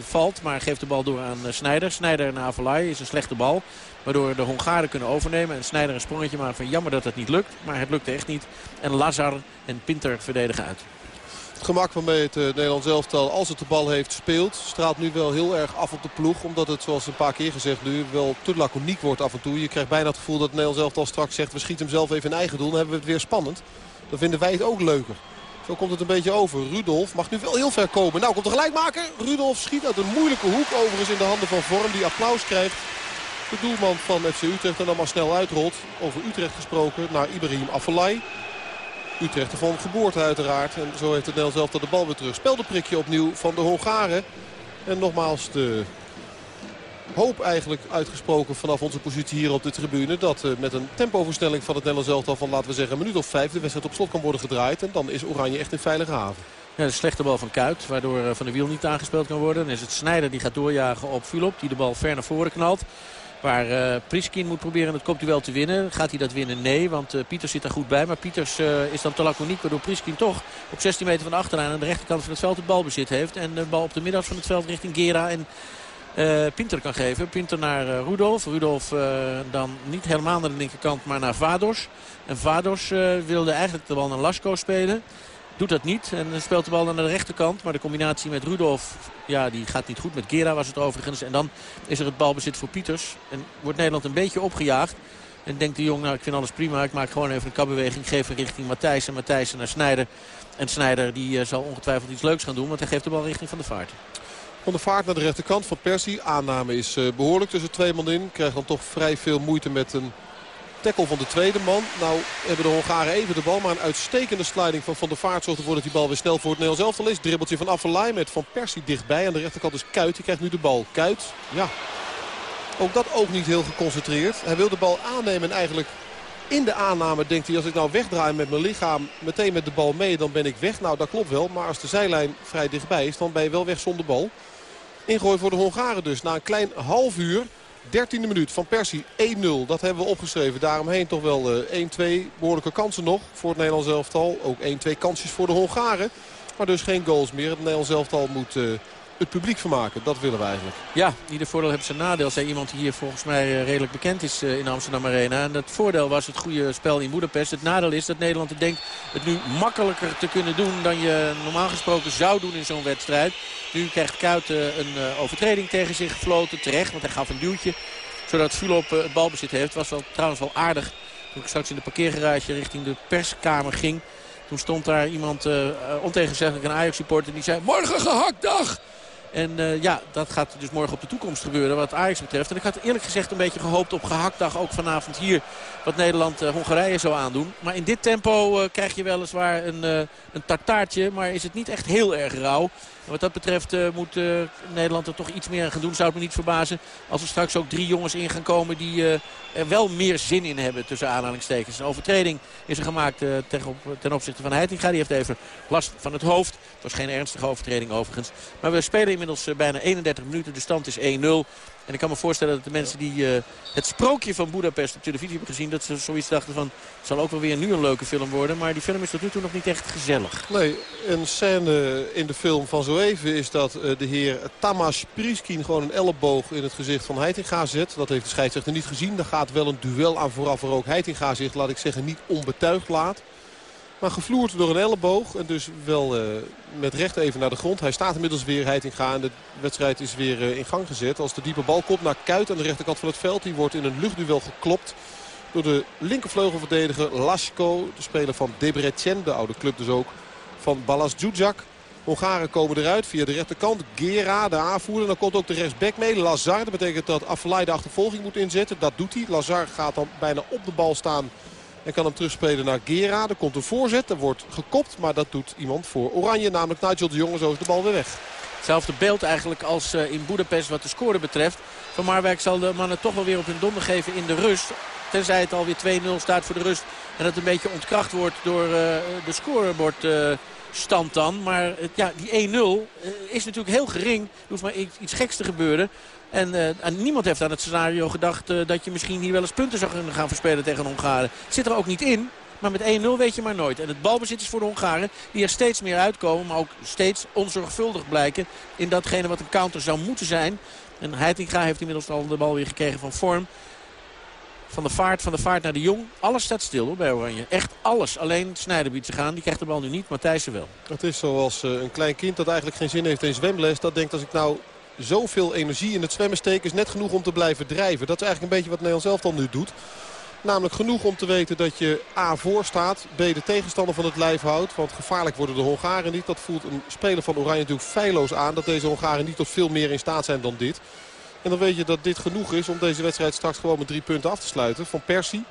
valt, maar geeft de bal door aan Snijder. Snijder naar Avalai is een slechte bal. Waardoor de Hongaren kunnen overnemen. En Snijder een sprongetje maakt van jammer dat het niet lukt. Maar het lukte echt niet. En Lazar en Pinter verdedigen uit. Het gemak waarmee het uh, Nederlands elftal, als het de bal heeft, speelt... straalt nu wel heel erg af op de ploeg. Omdat het, zoals een paar keer gezegd nu, wel te laconiek wordt af en toe. Je krijgt bijna het gevoel dat het Nederlands elftal straks zegt... we schieten hem zelf even in eigen doel, dan hebben we het weer spannend. Dan vinden wij het ook leuker. Zo komt het een beetje over. Rudolf mag nu wel heel ver komen. Nou komt de gelijkmaker. Rudolf schiet uit een moeilijke hoek. Overigens in de handen van Vorm die applaus krijgt. De doelman van FC Utrecht en dan maar snel uitrolt. Over Utrecht gesproken naar Ibrahim Afellay. Utrecht van geboorte uiteraard. En zo heeft het Nederlands zelf de bal weer terug. Speldenprikje opnieuw van de Hongaren. En nogmaals de hoop eigenlijk uitgesproken vanaf onze positie hier op de tribune. Dat uh, met een tempoversnelling van het Nederlands elftal van laten we zeggen een minuut of vijf de wedstrijd op slot kan worden gedraaid. En dan is Oranje echt in veilige haven. Ja, de slechte bal van Kuit, waardoor eh, Van der Wiel niet aangespeeld kan worden. Dan is het Snijder die gaat doorjagen op Fulop, die de bal ver naar voren knalt. Waar uh, Priskin moet proberen het kopduel te winnen. Gaat hij dat winnen? Nee, want Pieters zit daar goed bij. Maar Pieters is dan te laconiek waardoor Priskin toch op 16 meter van de achterlijn aan de rechterkant van het veld het balbezit heeft. En de bal op de middag van het veld richting Gera en Pinter kan geven. Pinter naar Rudolf. Rudolf dan niet helemaal naar de linkerkant, maar naar Vados. En Vados wilde eigenlijk de bal naar Lasco spelen. Doet dat niet en speelt de bal naar de rechterkant. Maar de combinatie met Rudolf ja, die gaat niet goed. Met Gera was het overigens. En dan is er het balbezit voor Pieters. En wordt Nederland een beetje opgejaagd. En denkt de jong, nou ik vind alles prima. Ik maak gewoon even een kapbeweging. Geef richting Matthijs en Matthijs naar Snijder. En Snijder die zal ongetwijfeld iets leuks gaan doen. Want hij geeft de bal richting Van de Vaart. Van de Vaart naar de rechterkant van Persie. Aanname is uh, behoorlijk tussen twee man in. Krijgt dan toch vrij veel moeite met een tackle van de tweede man. Nou hebben de Hongaren even de bal. Maar een uitstekende sliding van Van der Vaart zorgt ervoor dat die bal weer snel voor het Nederlands elftal is. Dribbeltje van Affelay met Van Persie dichtbij. Aan de rechterkant is Kuit. Die krijgt nu de bal. Kuit, ja. Ook dat ook niet heel geconcentreerd. Hij wil de bal aannemen en eigenlijk in de aanname denkt hij... als ik nou wegdraai met mijn lichaam meteen met de bal mee... dan ben ik weg. Nou, dat klopt wel. Maar als de zijlijn vrij dichtbij is, dan ben je wel weg zonder bal. Ingooi voor de Hongaren dus. Na een klein half uur 13e minuut van Persie 1-0. Dat hebben we opgeschreven. Daaromheen toch wel 1-2 eh, behoorlijke kansen nog voor het Nederlands elftal. Ook 1-2 kansjes voor de Hongaren. Maar dus geen goals meer. Het Nederlands elftal moet uh, het publiek vermaken. Dat willen we eigenlijk. Ja, ieder voordeel heeft zijn nadeel. Zei iemand die hier volgens mij eh, redelijk bekend is in Amsterdam Arena. En het voordeel was het goede spel in Boedapest. Het nadeel is dat Nederland denkt het nu makkelijker te kunnen doen... dan je normaal gesproken zou doen in zo'n wedstrijd. Nu krijgt Kuiten een overtreding tegen zich gefloten. Terecht, want hij gaf een duwtje. Zodat Fulop het balbezit heeft. Was wel, trouwens wel aardig. Toen ik straks in de parkeergarage richting de perskamer ging. Toen stond daar iemand, uh, ontegenzeggelijk een Ajax-supporter, die zei... Morgen gehaktdag! En uh, ja, dat gaat dus morgen op de toekomst gebeuren wat Ajax betreft. En ik had eerlijk gezegd een beetje gehoopt op gehaktdag ook vanavond hier. Wat Nederland-Hongarije uh, zou aandoen. Maar in dit tempo uh, krijg je weliswaar een, een tartaartje. Maar is het niet echt heel erg rauw wat dat betreft uh, moet uh, Nederland er toch iets meer aan gaan doen. Zou het me niet verbazen als er straks ook drie jongens in gaan komen die uh, er wel meer zin in hebben tussen aanhalingstekens. Een overtreding is er gemaakt ten, op, ten, opzichte van Heitinga. Die heeft even last van het hoofd. Het was geen ernstige overtreding overigens. Maar we spelen inmiddels bijna 31 minuten. De stand is 1-0. En ik kan me voorstellen dat de mensen die uh, het sprookje van Budapest op televisie hebben gezien... dat ze zoiets dachten van, het zal ook wel weer nu een leuke film worden. Maar die film is tot nu toe nog niet echt gezellig. Nee, een scène in de film van zo even is dat uh, de heer Tamas Priskin... gewoon een elleboog in het gezicht van Heitinga zet. Dat heeft de scheidsrechter niet gezien. Daar gaat wel een duel aan vooraf waar ook Heitinga zich, laat ik zeggen, niet onbetuigd laat. Maar gevloerd door een elleboog. En dus wel uh, met recht even naar de grond. Hij staat inmiddels weer Heitinga. En de wedstrijd is weer uh, in gang gezet. Als de diepe bal komt naar Kuit aan de rechterkant van het veld. Die wordt in een luchtduel geklopt. Door de linkervleugelverdediger Lasco. De speler van Debrecen. De oude club dus ook. Van Balas Djudjak. Hongaren komen eruit via de rechterkant. Gera, de aanvoerder. Dan komt ook de rechtsback mee. Lazar. Dat betekent dat Affelay de achtervolging moet inzetten. Dat doet hij. Lazar gaat dan bijna op de bal staan en kan hem terugspelen naar Gera. Er komt een voorzet. Er wordt gekopt. Maar dat doet iemand voor Oranje. Namelijk Nigel de Jonge. Zo is de bal weer weg. Hetzelfde beeld eigenlijk als eh, in Boedapest wat de score betreft. Van Marwijk zal de mannen toch wel weer op hun donder geven in de rust. Tenzij het alweer 2-0 staat voor de rust. En dat een beetje ontkracht wordt door uh, de scorebordstand dan. Maar ja, die 1-0 is natuurlijk heel gering. Er hoeft maar iets geks te gebeuren. En, uh, en, niemand heeft aan het scenario gedacht uh, dat je misschien hier wel eens punten zou gaan verspelen tegen Hongaren. Zit er ook niet in. Maar met 1-0 weet je maar nooit. En het balbezit is voor de Hongaren die er steeds meer uitkomen. Maar ook steeds onzorgvuldig blijken in datgene wat een counter zou moeten zijn. En Heitinga heeft inmiddels al de bal weer gekregen van vorm. Van de vaart, van de vaart naar de Jong. Alles staat stil hoor, bij Oranje. Echt alles. Alleen Snijder biedt zich aan. Die krijgt de bal nu niet, Matthijssen wel. Het is zoals eh, een klein kind dat eigenlijk geen zin heeft in zwemles. Dat denkt als ik nou zoveel energie in het zwemmen steek is net genoeg om te blijven drijven. Dat is eigenlijk een beetje wat Nederland zelf dan nu doet. Namelijk genoeg om te weten dat je A voor staat, B de tegenstander van het lijf houdt. Want gevaarlijk worden de Hongaren niet. Dat voelt een speler van Oranje natuurlijk feilloos aan. Dat deze Hongaren niet tot veel meer in staat zijn dan dit. En dan weet je dat dit genoeg is om deze wedstrijd straks gewoon met drie punten af te sluiten. Van Persie.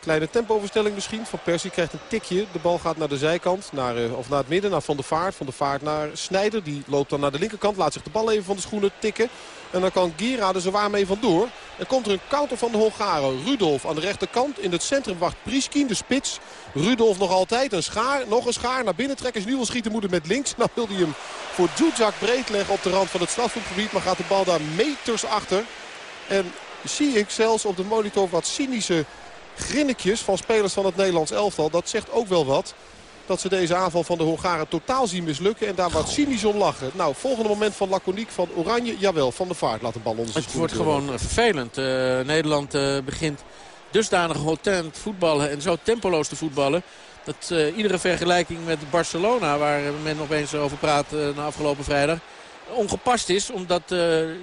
Kleine tempoverstelling misschien. Van Persie krijgt een tikje. De bal gaat naar de zijkant. Naar, eh, of naar het midden. Naar Van der Vaart. Van der Vaart naar Snijder. Die loopt dan naar de linkerkant. Laat zich de bal even van de schoenen tikken. En dan kan Gira er zowaar mee vandoor. En komt er een counter van de Hongaren. Rudolf aan de rechterkant. In het centrum wacht Priskin, de spits. Rudolf nog altijd. Een schaar. Nog een schaar. Naar binnen trekken. Nu wil schieten moeten met links. Nou wil hij hem voor Djudjak breed leggen op de rand van het strafschopgebied. Maar gaat de bal daar meters achter. En zie ik zelfs op de monitor wat cynische grinnetjes van spelers van het Nederlands elftal. Dat zegt ook wel wat. Dat ze deze aanval van de Hongaren totaal zien mislukken. En daar wat cynisch om lachen. Nou, volgende moment van laconiek van Oranje. Jawel, van de vaart laat de bal onder Het wordt gewoon eh, vervelend. Uh, Nederland uh, begint dusdanig hotent voetballen en zo tempoloos te voetballen. Dat uh, iedere vergelijking met Barcelona, waar men opeens over praat na afgelopen vrijdag ongepast is. Omdat uh,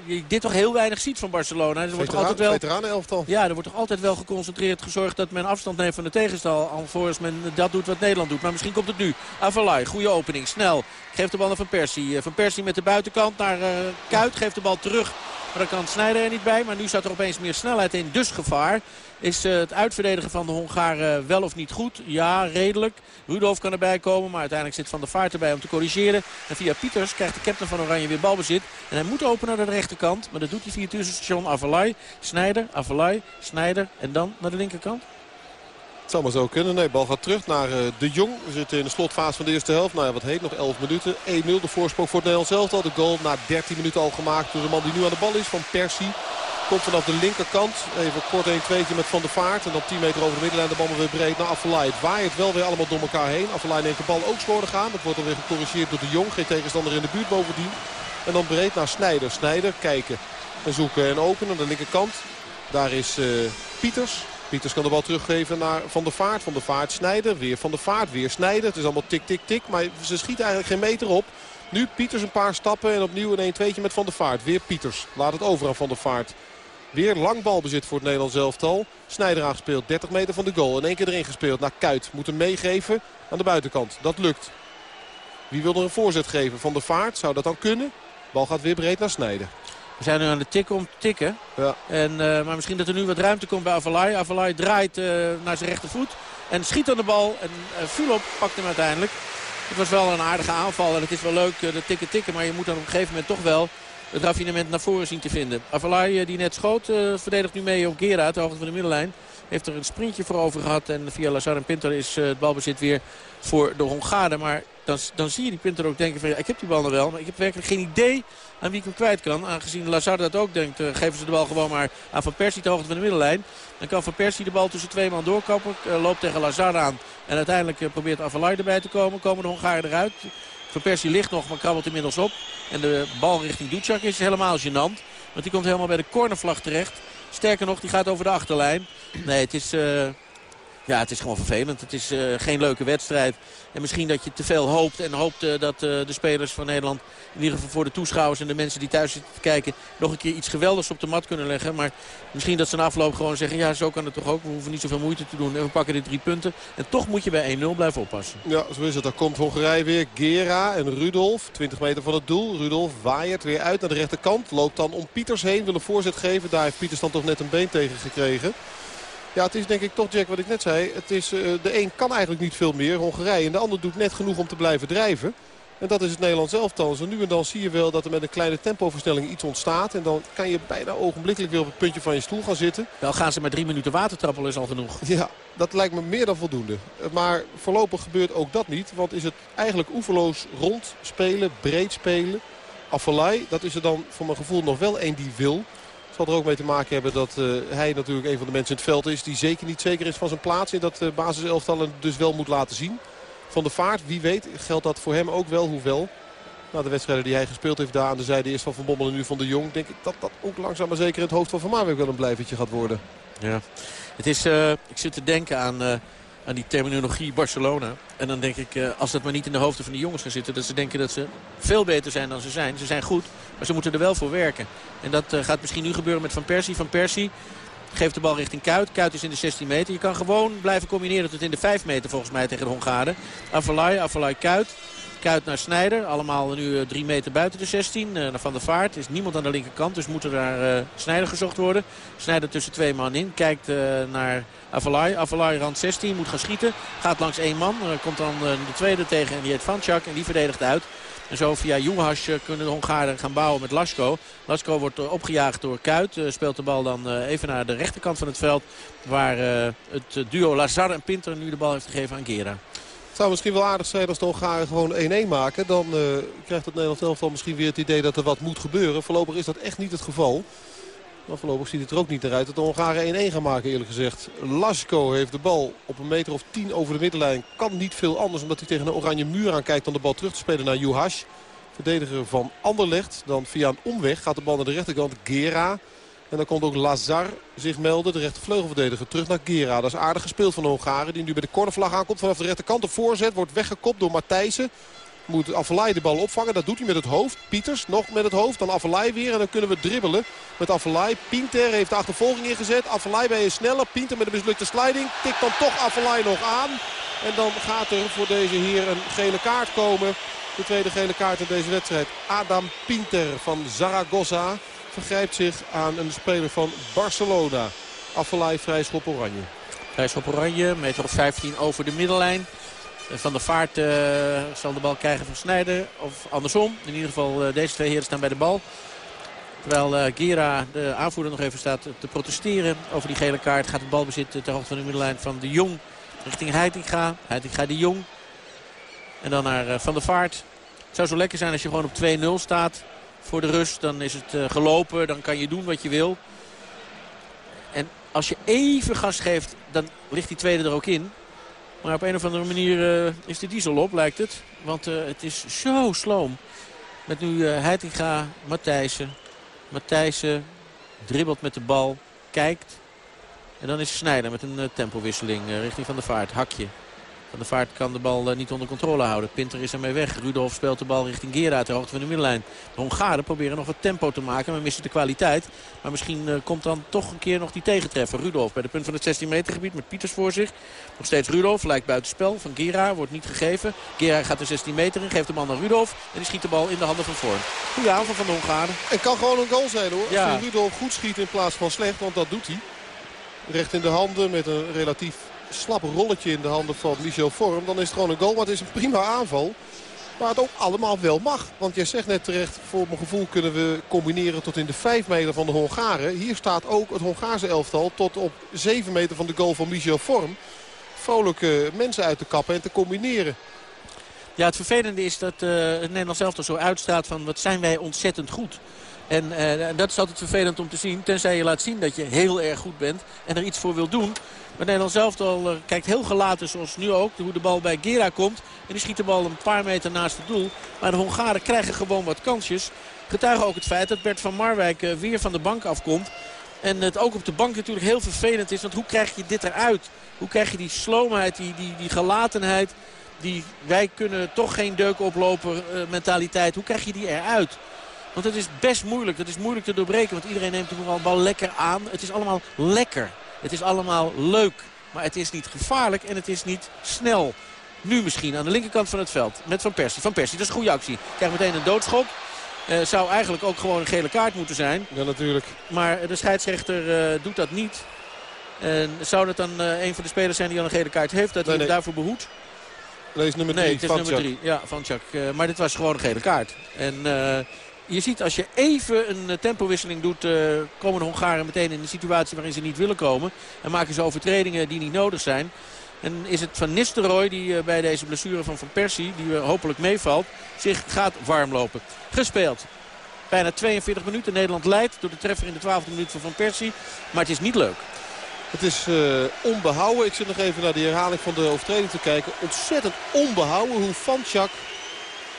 je dit toch heel weinig ziet van Barcelona. Er wordt altijd wel, Ja, er wordt toch altijd wel geconcentreerd gezorgd dat men afstand neemt van de tegenstander. Alvorens men dat doet wat Nederland doet. Maar misschien komt het nu. Avalai, goede opening, snel. Geeft de bal naar Van Persie. Eh, van Persie met de buitenkant naar uh, Kuit. Geeft de bal terug. Maar dan kan Snijder er niet bij. Maar nu staat er opeens meer snelheid in. Dus gevaar. Is het uitverdedigen van de Hongaren wel of niet goed? Ja, redelijk. Rudolf kan erbij komen, maar uiteindelijk zit Van der Vaart erbij om te corrigeren. En via Pieters krijgt de captain van Oranje weer balbezit. En hij moet openen naar de rechterkant, maar dat doet hij via tussenstation Avalai. Snijder, Avalai, Snijder en dan naar de linkerkant. Het zou maar zo kunnen. Nee, bal gaat terug naar uh, De Jong. We zitten in de slotfase van de eerste helft. Nou ja, wat heet nog 11 minuten. 1-0 de voorsprong voor het Nederlands elftal. De goal na 13 minuten al gemaakt door de man die nu aan de bal is. Van Persie. Komt vanaf de linkerkant. Even kort 1 2 met Van der Vaart. En dan 10 meter over de middenlijn de bal weer breed naar Affelay. Het waait wel weer allemaal door elkaar heen. Affelay neemt de bal ook slordig aan. Dat wordt dan weer gecorrigeerd door de Jong. Geen tegenstander in de buurt bovendien. En dan breed naar Snijder. Snijder kijken en zoeken en openen aan de linkerkant. Daar is uh, Pieters. Pieters kan de bal teruggeven naar Van der Vaart. Van der Vaart Snijder. Weer Van der Vaart. Weer Snijder. Het is allemaal tik, tik, tik. Maar ze schieten eigenlijk geen meter op. Nu Pieters een paar stappen en opnieuw een 1-2'tje met Van der Vaart. Weer Pieters. Laat het over aan Van der Vaart. Weer lang balbezit voor het Nederlands elftal. Snijder aangespeeld, 30 meter van de goal. In één keer erin gespeeld naar Kuit. Moet hem meegeven aan de buitenkant. Dat lukt. Wie wil er een voorzet geven? Van de Vaart, zou dat dan kunnen? Bal gaat weer breed naar Snijder. We zijn nu aan de tikken om te tikken. Ja. En, uh, maar misschien dat er nu wat ruimte komt bij Avalai. Avalai draait uh, naar zijn rechtervoet. En schiet aan de bal. En uh, Fulop pakt hem uiteindelijk. Het was wel een aardige aanval. En het is wel leuk, de tikken tikken. Maar je moet dan op een gegeven moment toch wel het raffinement naar voren zien te vinden. Avalai eh, die net schoot uh, verdedigt nu mee op Gera, de hoogte van de middenlijn. Heeft er een sprintje voor over gehad. En via Lazar en Pinter is uh, het balbezit weer voor de Hongaren. Maar dan, dan zie je die Pinter ook denken van ja, ik heb die bal nog wel. Maar ik heb werkelijk geen idee aan wie ik hem kwijt kan. Aangezien Lazar dat ook denkt, geven ze de bal gewoon maar aan Van Persie de hoogte van de middenlijn. Dan kan Van Persie de bal tussen twee man doorkoppen. Uh, loopt tegen Lazar aan. En uiteindelijk probeert Avalai erbij te komen. Komen de Hongaren eruit. Van Persie ligt nog, maar krabbelt inmiddels op. En de bal richting Ducjak is helemaal gênant. Want die komt helemaal bij de cornervlag terecht. Sterker nog, die gaat over de achterlijn. Nee, het is... Uh, ja, het is gewoon vervelend. Het is uh, geen leuke wedstrijd. En misschien dat je te veel hoopt en hoopt uh, dat uh, de spelers van Nederland... in ieder geval voor de toeschouwers en de mensen die thuis zitten te kijken... nog een keer iets geweldigs op de mat kunnen leggen. Maar misschien dat ze na afloop gewoon zeggen... ja, zo kan het toch ook. We hoeven niet zoveel moeite te doen. En we pakken de drie punten. En toch moet je bij 1-0 blijven oppassen. Ja, zo is het. Dan komt Hongarije weer. Gera en Rudolf. 20 meter van het doel. Rudolf waait weer uit naar de rechterkant. Loopt dan om Pieters heen. Wil een voorzet geven. Daar heeft Pieters dan toch net een been tegen gekregen. Ja, het is denk ik toch, Jack, wat ik net zei. Het is, uh, de een kan eigenlijk niet veel meer, Hongarije. En de ander doet net genoeg om te blijven drijven. En dat is het Nederlands elftal. Zo nu en dan zie je wel dat er met een kleine tempoversnelling iets ontstaat. En dan kan je bijna ogenblikkelijk weer op het puntje van je stoel gaan zitten. Wel gaan ze maar drie minuten watertrappelen is al genoeg. Ja, dat lijkt me meer dan voldoende. Maar voorlopig gebeurt ook dat niet. Want is het eigenlijk oeverloos rond spelen, breed spelen. Affelay, dat is er dan voor mijn gevoel nog wel één die wil. Zal er ook mee te maken hebben dat hij natuurlijk een van de mensen in het veld is... die zeker niet zeker is van zijn plaats in dat basiselftal en dus wel moet laten zien. Van de vaart, wie weet, geldt dat voor hem ook wel, hoewel... Na de wedstrijden die hij gespeeld heeft daar aan de zijde eerst van Van Bommel en nu van de Jong... denk ik dat dat ook langzaam maar zeker in het hoofd van Van Marwijk wel een blijvertje gaat worden. Ja, het is, uh, ik zit te denken aan, uh, aan die terminologie Barcelona. En dan denk ik, uh, als dat maar niet in de hoofden van die jongens gaat zitten... dat ze denken dat ze veel beter zijn dan ze zijn. Ze zijn goed, maar ze moeten er wel voor werken. En dat gaat misschien nu gebeuren met Van Persie. Van Persie geeft de bal richting Kuit. Kuit is in de 16 meter. Je kan gewoon blijven combineren tot in de 5 meter volgens mij tegen de Hongaren. Avalai, Avalai, Kuit. Kuit naar Snijder. Allemaal nu drie meter buiten de 16. naar Van der Vaart. Is niemand aan de linkerkant. Dus moet er daar uh, Snijder gezocht worden. Snijder tussen twee man in. Kijkt naar Avalai. Avalai rand 16. Moet gaan schieten. Gaat langs één man. Komt dan de tweede tegen. En die heet Vanchak. En die verdedigt uit. En zo via Juhas kunnen de Hongaren gaan bouwen met Lasko. Lasko wordt opgejaagd door Kuit. speelt de bal dan even naar de rechterkant van het veld. Waar het duo Lazar en Pinter nu de bal heeft gegeven aan Gera. Zou misschien wel aardig zijn als de Hongaren gewoon 1-1 maken. Dan uh, krijgt het Nederlands elftal misschien weer het idee dat er wat moet gebeuren. Voorlopig is dat echt niet het geval. Maar voorlopig ziet het er ook niet naar uit dat de Hongaren 1-1 gaan maken eerlijk gezegd. Lasko heeft de bal op een meter of 10 over de middenlijn. Kan niet veel anders omdat hij tegen een oranje muur aankijkt dan de bal terug te spelen naar Juhash. Verdediger van Anderlecht. Dan via een omweg gaat de bal naar de rechterkant. Gera. En dan komt ook Lazar zich melden, de rechtervleugelverdediger, terug naar Gera. Dat is aardig gespeeld van de Hongaren, die nu bij de cornervlag aankomt vanaf de rechterkant. De voorzet wordt weggekopt door Matthijssen. Moet Avalai de bal opvangen, dat doet hij met het hoofd. Pieters nog met het hoofd, dan Avalai weer en dan kunnen we dribbelen met Avalai. Pinter heeft de achtervolging ingezet. Avalai bij je sneller, Pinter met een mislukte sliding. Tikt dan toch Avalai nog aan. En dan gaat er voor deze heer een gele kaart komen. De tweede gele kaart in deze wedstrijd. Adam Pinter van Zaragoza vergrijpt zich aan een speler van Barcelona. Affelay vrijschop oranje. Vrijschop oranje, meter of 15 over de middellijn. Eh, van der Vaart uh, zal de bal krijgen van Snijder. Of andersom. In ieder geval uh, deze twee heren staan bij de bal. Terwijl uh, Gera, de aanvoerder, nog even staat te protesteren over die gele kaart. Gaat de bal bezitten ter hoogte van de middellijn van de Jong richting Heitinga. Heitinga de Jong. En dan naar Van der Vaart. Het zou zo lekker zijn als je gewoon op 2-0 staat voor de rust. Dan is het uh, gelopen, dan kan je doen wat je wil. En als je even gas geeft, dan ligt die tweede er ook in. Maar op een of andere manier uh, is de diesel op, lijkt het. Want uh, het is zo sloom. Met nu uh, Heitinga, Matthijssen. Matthijssen dribbelt met de bal, kijkt. En dan is Snijder met een tempowisseling richting Van de Vaart. Hakje. Van de Vaart kan de bal eh, niet onder controle houden. Pinter is ermee weg. Rudolf speelt de bal richting Gera ter hoogte van de middenlijn. De Hongaren proberen nog wat tempo te maken. Maar missen de kwaliteit. Maar misschien uh, komt dan toch een keer nog die tegentreffer. Rudolf bij de punt van het 16 meter gebied met Pieters voor zich. Nog steeds Rudolf. Lijkt buitenspel van Gera. Wordt niet gegeven. Gera gaat de 16 meter in. Geeft de man naar Rudolf. En die schiet de bal in de handen van Vorm. Goede aanval van de Hongaren. En kan gewoon een goal zijn hoor. Ja. Als Rudolf goed schiet in plaats van slecht. Want dat doet hij. Recht in de handen met een relatief slap rolletje in de handen van Michel Vorm. Dan is het gewoon een goal. Maar het is een prima aanval. Maar het ook allemaal wel mag. Want jij zegt net terecht, voor mijn gevoel kunnen we combineren tot in de 5 meter van de Hongaren. Hier staat ook het Hongaarse elftal tot op 7 meter van de goal van Michel Vorm. Vrolijke mensen uit te kappen en te combineren. Ja, het vervelende is dat uh, het Nederlands elftal zo uitstaat van wat zijn wij ontzettend goed. En uh, dat is altijd vervelend om te zien. Tenzij je laat zien dat je heel erg goed bent en er iets voor wil doen. Maar Nederland zelf al uh, kijkt heel gelaten zoals nu ook. Hoe de bal bij Gera komt. En die schiet de bal een paar meter naast het doel. Maar de Hongaren krijgen gewoon wat kansjes. Getuigen ook het feit dat Bert van Marwijk uh, weer van de bank afkomt. En het ook op de bank natuurlijk heel vervelend is. Want hoe krijg je dit eruit? Hoe krijg je die sloomheid, die, die, die gelatenheid... die wij kunnen toch geen deuk oplopen mentaliteit. Hoe krijg je die eruit? Want het is best moeilijk. Dat is moeilijk te doorbreken. Want iedereen neemt de bal lekker aan. Het is allemaal lekker. Het is allemaal leuk. Maar het is niet gevaarlijk en het is niet snel. Nu misschien aan de linkerkant van het veld. Met Van Persie. Van Persie, dat is een goede actie. Krijgt meteen een doodschop. Uh, zou eigenlijk ook gewoon een gele kaart moeten zijn. Ja, natuurlijk. Maar de scheidsrechter uh, doet dat niet. En zou dat dan uh, een van de spelers zijn die al een gele kaart heeft? Dat nee, hij nee. daarvoor behoedt? Nee, is nummer 3. Nee, het is nummer 3. Ja, van Chuck. maar dit was gewoon een gele kaart. En je ziet als je even een eh, tempowisseling doet... Uh, komen de Hongaren meteen in een situatie waarin ze niet willen komen. En maken ze overtredingen die niet nodig zijn. En is het Van Nistelrooy die uh, bij deze blessure van Van Persie... die hopelijk meevalt, zich gaat warm lopen. Gespeeld. bijna 42 minuten. Nederland leidt door de treffer in de 12e minuut van Van Persie. Maar het is niet leuk. Het is onbehouden. Ik zit nog even naar de herhaling van de overtreding te kijken. Ontzettend onbehouden hoe Fanchak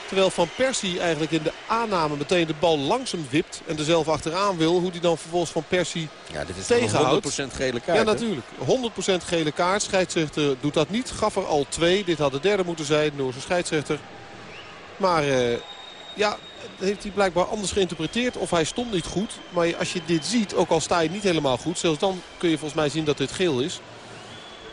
Terwijl Van Persie eigenlijk in de aanname meteen de bal langzaam wipt. En er zelf achteraan wil. Hoe die dan vervolgens Van Persie ja, dit is tegenhoudt. 100% gele kaart. Ja, natuurlijk. 100% gele kaart. Scheidsrechter doet dat niet. Gaf er al twee. Dit had de derde moeten zijn. Noorse scheidsrechter. Maar uh, ja, heeft hij blijkbaar anders geïnterpreteerd. Of hij stond niet goed. Maar als je dit ziet, ook al sta je niet helemaal goed. Zelfs dan kun je volgens mij zien dat dit geel is.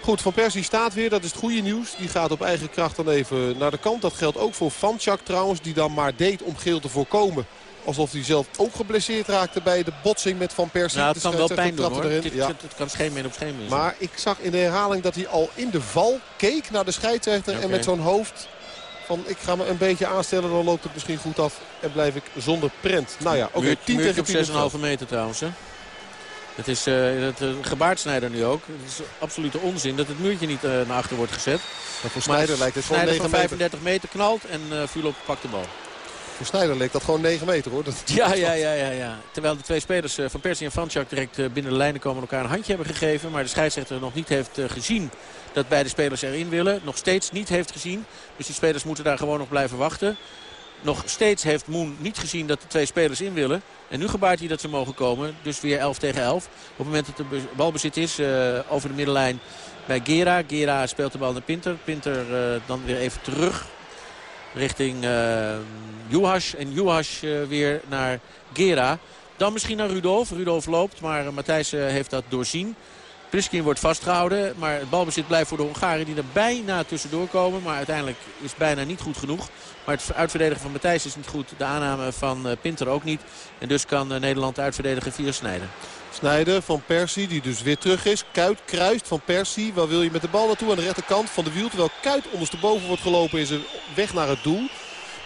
Goed, Van Persie staat weer. Dat is het goede nieuws. Die gaat op eigen kracht dan even naar de kant. Dat geldt ook voor Vanchak trouwens. Die dan maar deed om geel te voorkomen. Alsof hij zelf ook geblesseerd raakte bij de botsing met Van Persie. Nou, het kan wel pijn doen hoor. Het, ja. het, kan scheen op scheen. Maar ik zag in de herhaling dat hij al in de val keek naar de scheidsrechter. En met zo'n hoofd van ik ga me een beetje aanstellen. Dan loopt het misschien goed af. En blijf ik zonder prent. Nou ja, oké. Okay, 10 tegen 6,5 meter trouwens hè. Het is uh, dat uh, gebaart Snijder nu ook. Het is absolute onzin dat het muurtje niet uh, naar achter wordt gezet. Maar voor Snijder lijkt het gewoon 9 van 35 meter, knalt en uh, Vulop pakt de bal. Voor Snijder leek dat gewoon 9 meter hoor. Dat, ja, ja, ja, ja, ja. Terwijl de twee spelers Van Persie en Vanchak direct binnen de lijnen komen elkaar een handje hebben gegeven. Maar de scheidsrechter nog niet heeft gezien dat beide spelers erin willen. Nog steeds niet heeft gezien. Dus die spelers moeten daar gewoon nog blijven wachten. Nog steeds heeft Moen niet gezien dat de twee spelers in willen. En nu gebaart hij dat ze mogen komen. Dus weer 11 tegen 11. Op het moment dat de balbezit is uh, over de middenlijn bij Gera. Gera speelt de bal naar Pinter. Pinter uh, dan weer even terug richting uh. En Juhas weer naar Gera. Dan misschien naar Rudolf. Rudolf loopt, maar Matthijs heeft dat doorzien. Priskin wordt vastgehouden, maar het balbezit blijft voor de Hongaren die er bijna tussendoor komen. Maar uiteindelijk is bijna niet goed genoeg. Maar het uitverdedigen van Matthijs is niet goed. De aanname van eh, Pinter ook niet. En dus kan eh, Nederland uitverdedigen via Snijden. Snijden van Persie, die dus weer terug is. Kuit kruist van Persie. Waar wil je met de bal naartoe? Aan de rechterkant van de wiel. Terwijl Kuit ondersteboven wordt gelopen is er weg naar het doel.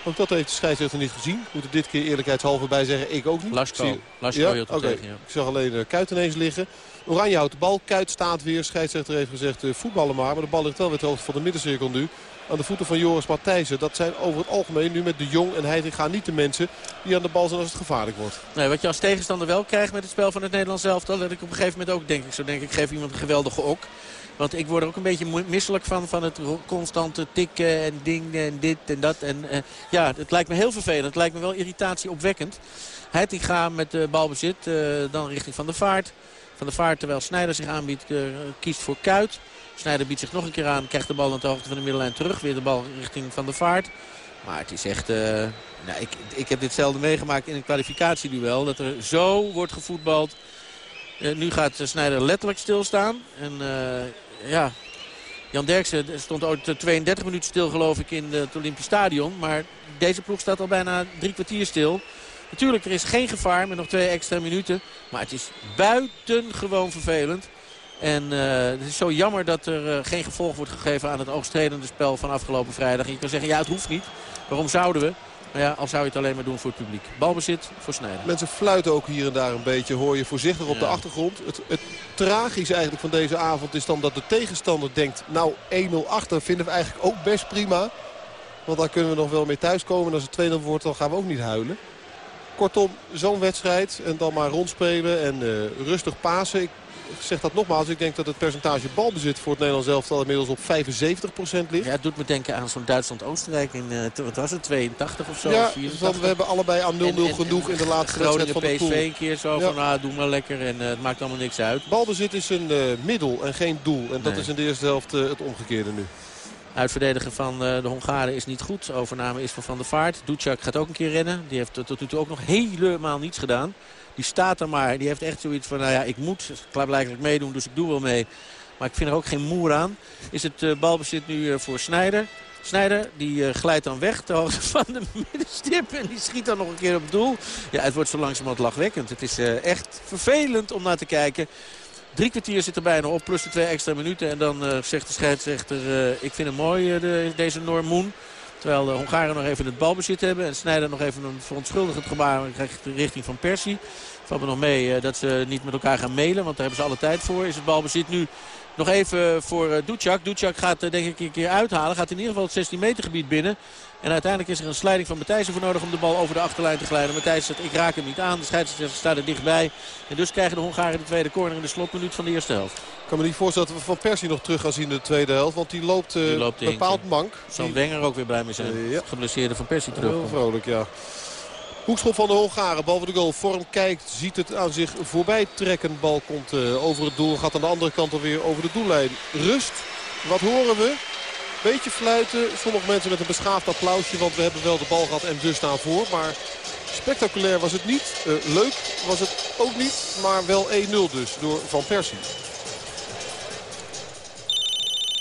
Ook dat heeft de scheidsrechter niet gezien. Moet er dit keer eerlijkheidshalve bij zeggen. Ik ook niet. Lasco. Lasco ja? Okay. tegen, ja. Ik zag alleen uh, Kuit ineens liggen. Oranje houdt de bal. Kuit staat weer. Scheidsrechter heeft gezegd uh, voetballen maar. Maar de bal ligt wel weer het van de middencirkel nu aan de voeten van Joris Matthijssen. Dat zijn over het algemeen nu met de Jong en Heitinga niet de mensen die aan de bal zijn als het gevaarlijk wordt. Nee, wat je als tegenstander wel krijgt met het spel van het Nederlands elftal... dat ik op een gegeven moment ook denk, ik zo denk ik, geef iemand een geweldige ok. Want ik word er ook een beetje misselijk van, van het constante tikken en dingen en dit en dat. En uh, ja, het lijkt me heel vervelend. Het lijkt me wel irritatie opwekkend. Heitinga met de balbezit, uh, dan richting Van de Vaart. Van de Vaart, terwijl Snijder zich aanbiedt, kiest voor Kuit. Snijder biedt zich nog een keer aan. Krijgt de bal aan de hoogte van de middenlijn terug. Weer de bal richting Van de Vaart. Maar het is echt... Nou, ik, ik heb dit zelden meegemaakt in een kwalificatieduel. Dat er zo wordt gevoetbald. Nu gaat Snijder letterlijk stilstaan. En ja... Jan Derksen stond ooit 32 minuten stil geloof ik in het Olympisch Stadion. Maar deze ploeg staat al bijna drie kwartier stil. Natuurlijk, er is geen gevaar met nog twee extra minuten. Maar het is buitengewoon vervelend. En uh, het is zo jammer dat er geen gevolg wordt gegeven aan het oogstredende spel van afgelopen vrijdag. En je kan zeggen, ja het hoeft niet. Waarom zouden we? Maar ja, al zou je het alleen maar doen voor het publiek. Balbezit voor Snijder. Mensen fluiten ook hier en daar een beetje. Hoor je voorzichtig op de achtergrond. Het, het tragische eigenlijk van deze avond is dan dat de tegenstander denkt... nou 1-0 achter vinden we eigenlijk ook best prima. Want daar kunnen we nog wel mee thuiskomen. En als het 2-0 wordt dan gaan we ook niet huilen. Kortom, zo'n wedstrijd en dan maar rondspelen en uh, rustig pasen. Ik zeg dat nogmaals. Ik denk dat het percentage balbezit voor het Nederlands elftal inmiddels op 75% ligt. Ja, het doet me denken aan zo'n Duitsland-Oostenrijk in, uh, wat was het, 82 of zo? Ja, we hebben allebei aan 0-0 genoeg in de laatste wedstrijd van de. PSV een keer zo van, ah, doe maar lekker en uh, het maakt allemaal niks uit. Balbezit is een uh, middel en geen doel. En dat is in de eerste helft het omgekeerde nu. Uitverdedigen van de Hongaren is niet goed. Overname is van Van der Vaart. Ducjak gaat ook een keer rennen. Die heeft tot nu toe ook nog helemaal niets gedaan. Die staat er maar. Die heeft echt zoiets van, nou ja, ik moet blijkbaar meedoen, dus ik doe wel mee. Maar ik vind er ook geen moer aan. Is het uh, balbezit nu uh, voor Snijder. Snijder die uh, glijdt dan weg ter hoogte van de middenstip. En die schiet dan nog een keer op doel. Ja, het wordt zo langzamerhand lachwekkend. Het is echt vervelend om naar te kijken. Drie kwartier zit er bijna op, plus de twee extra minuten. En dan zegt de scheidsrechter, ik vind het mooi, de, deze Normoen. Terwijl de Hongaren nog even het balbezit hebben. En Snijder nog even een verontschuldigend gebaar richting van Persie. Valt me nog mee eh, dat ze niet met elkaar gaan mailen. Want daar hebben ze alle tijd voor. Is het balbezit nu Nog even voor uh, Ducjak. Ducjak gaat denk ik een keer uithalen. Gaat in ieder geval het 16 meter gebied binnen. En uiteindelijk is er een slijding van Matthijssen voor nodig om de bal over de achterlijn te glijden. Matthijs zegt ik raak hem niet aan. De scheidsrechter staat er dichtbij. En dus krijgen de Hongaren de tweede corner in de slotminuut van de eerste helft. Ik kan me niet voorstellen dat we Van Persie nog terug gaan zien in de tweede helft. Want die loopt, uh, die loopt bepaald mank. Zal die... Wenger ook weer blij mee zijn. Uh, ja. Geblesseerde Van Persie terug. Heel vrolijk ja. Hoekschop van de Hongaren. Bal voor de goal. Vorm kijkt. Ziet het aan zich voorbij trekken. Bal komt uh, over het doel. Gaat aan de andere kant alweer over de doellijn. Rust. Wat horen we? Beetje fluiten. Sommige mensen met een beschaafd applausje. Want we hebben wel de bal gehad en dus staan voor. Maar spectaculair was het niet. Uh, leuk was het ook niet. Maar wel 1-0 dus door Van Persie.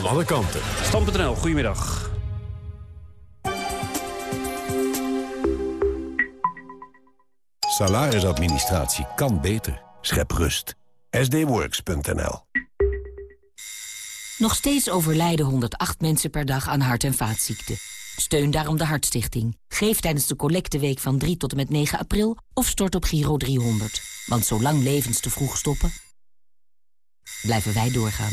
van alle kanten. Stam.nl, goedemiddag. Salarisadministratie kan beter. Schep rust. sdworks.nl Nog steeds overlijden 108 mensen per dag aan hart- en vaatziekten. Steun daarom de Hartstichting. Geef tijdens de collecteweek van 3 tot en met 9 april of stort op Giro 300. Want zolang levens te vroeg stoppen, blijven wij doorgaan.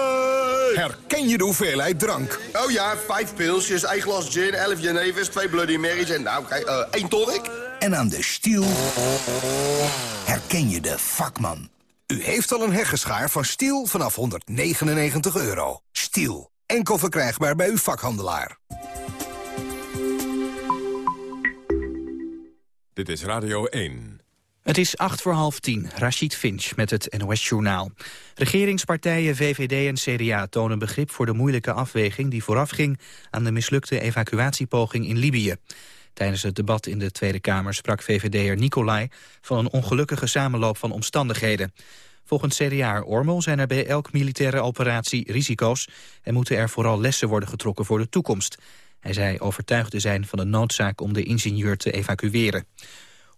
herken je de hoeveelheid drank. Oh ja, vijf pilsjes, één glas gin, elf Genevers, twee Bloody Marys en nou, kijk, uh, één tonic. En aan de stiel herken je de vakman. U heeft al een heggeschaar van Stiel vanaf 199 euro. Stiel, enkel verkrijgbaar bij uw vakhandelaar. Dit is Radio 1. Het is acht voor half tien. Rashid Finch met het NOS-journaal. Regeringspartijen VVD en CDA tonen begrip voor de moeilijke afweging... die voorafging aan de mislukte evacuatiepoging in Libië. Tijdens het debat in de Tweede Kamer sprak VVD'er Nicolai... van een ongelukkige samenloop van omstandigheden. Volgens CDA Ormel zijn er bij elk militaire operatie risico's... en moeten er vooral lessen worden getrokken voor de toekomst. Hij zei overtuigd te zijn van de noodzaak om de ingenieur te evacueren.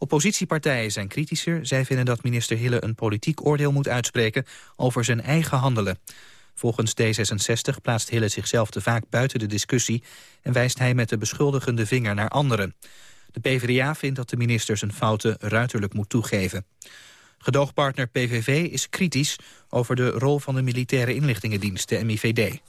Oppositiepartijen zijn kritischer. Zij vinden dat minister Hille een politiek oordeel moet uitspreken over zijn eigen handelen. Volgens D66 plaatst Hille zichzelf te vaak buiten de discussie... en wijst hij met de beschuldigende vinger naar anderen. De PvdA vindt dat de minister zijn fouten ruiterlijk moet toegeven. Gedoogpartner PVV is kritisch over de rol van de militaire inlichtingendienst, de MIVD.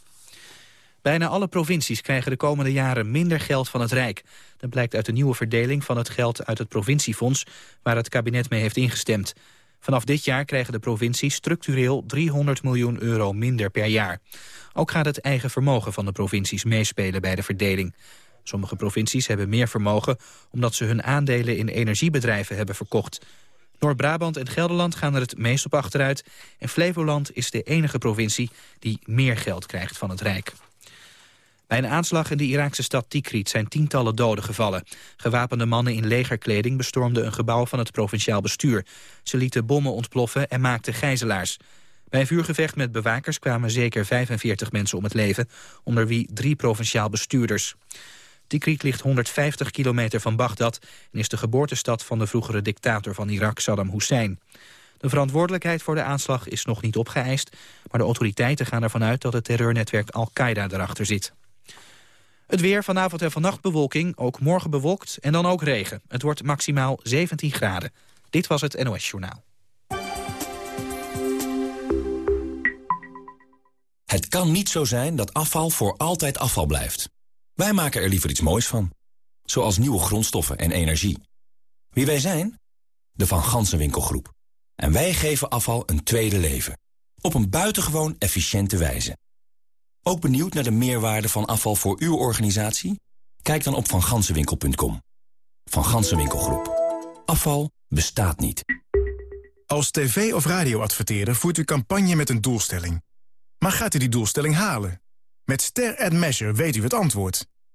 Bijna alle provincies krijgen de komende jaren minder geld van het Rijk. Dat blijkt uit de nieuwe verdeling van het geld uit het provinciefonds... waar het kabinet mee heeft ingestemd. Vanaf dit jaar krijgen de provincies structureel 300 miljoen euro minder per jaar. Ook gaat het eigen vermogen van de provincies meespelen bij de verdeling. Sommige provincies hebben meer vermogen omdat ze hun aandelen in energiebedrijven hebben verkocht. Noord-Brabant en Gelderland gaan er het meest op achteruit... en Flevoland is de enige provincie die meer geld krijgt van het Rijk. Bij een aanslag in de Iraakse stad Tikrit zijn tientallen doden gevallen. Gewapende mannen in legerkleding bestormden een gebouw van het provinciaal bestuur. Ze lieten bommen ontploffen en maakten gijzelaars. Bij een vuurgevecht met bewakers kwamen zeker 45 mensen om het leven... onder wie drie provinciaal bestuurders. Tikrit ligt 150 kilometer van Bagdad... en is de geboortestad van de vroegere dictator van Irak, Saddam Hussein. De verantwoordelijkheid voor de aanslag is nog niet opgeëist... maar de autoriteiten gaan ervan uit dat het terreurnetwerk Al-Qaeda erachter zit. Het weer vanavond en vannacht bewolking, ook morgen bewolkt en dan ook regen. Het wordt maximaal 17 graden. Dit was het NOS Journaal. Het kan niet zo zijn dat afval voor altijd afval blijft. Wij maken er liever iets moois van. Zoals nieuwe grondstoffen en energie. Wie wij zijn? De Van Gansenwinkelgroep. En wij geven afval een tweede leven. Op een buitengewoon efficiënte wijze. Ook benieuwd naar de meerwaarde van afval voor uw organisatie? Kijk dan op vangansenwinkel.com. Van Gansenwinkelgroep. Afval bestaat niet. Als tv- of radioadverteerder voert u campagne met een doelstelling. Maar gaat u die doelstelling halen? Met Ster Ad Measure weet u het antwoord.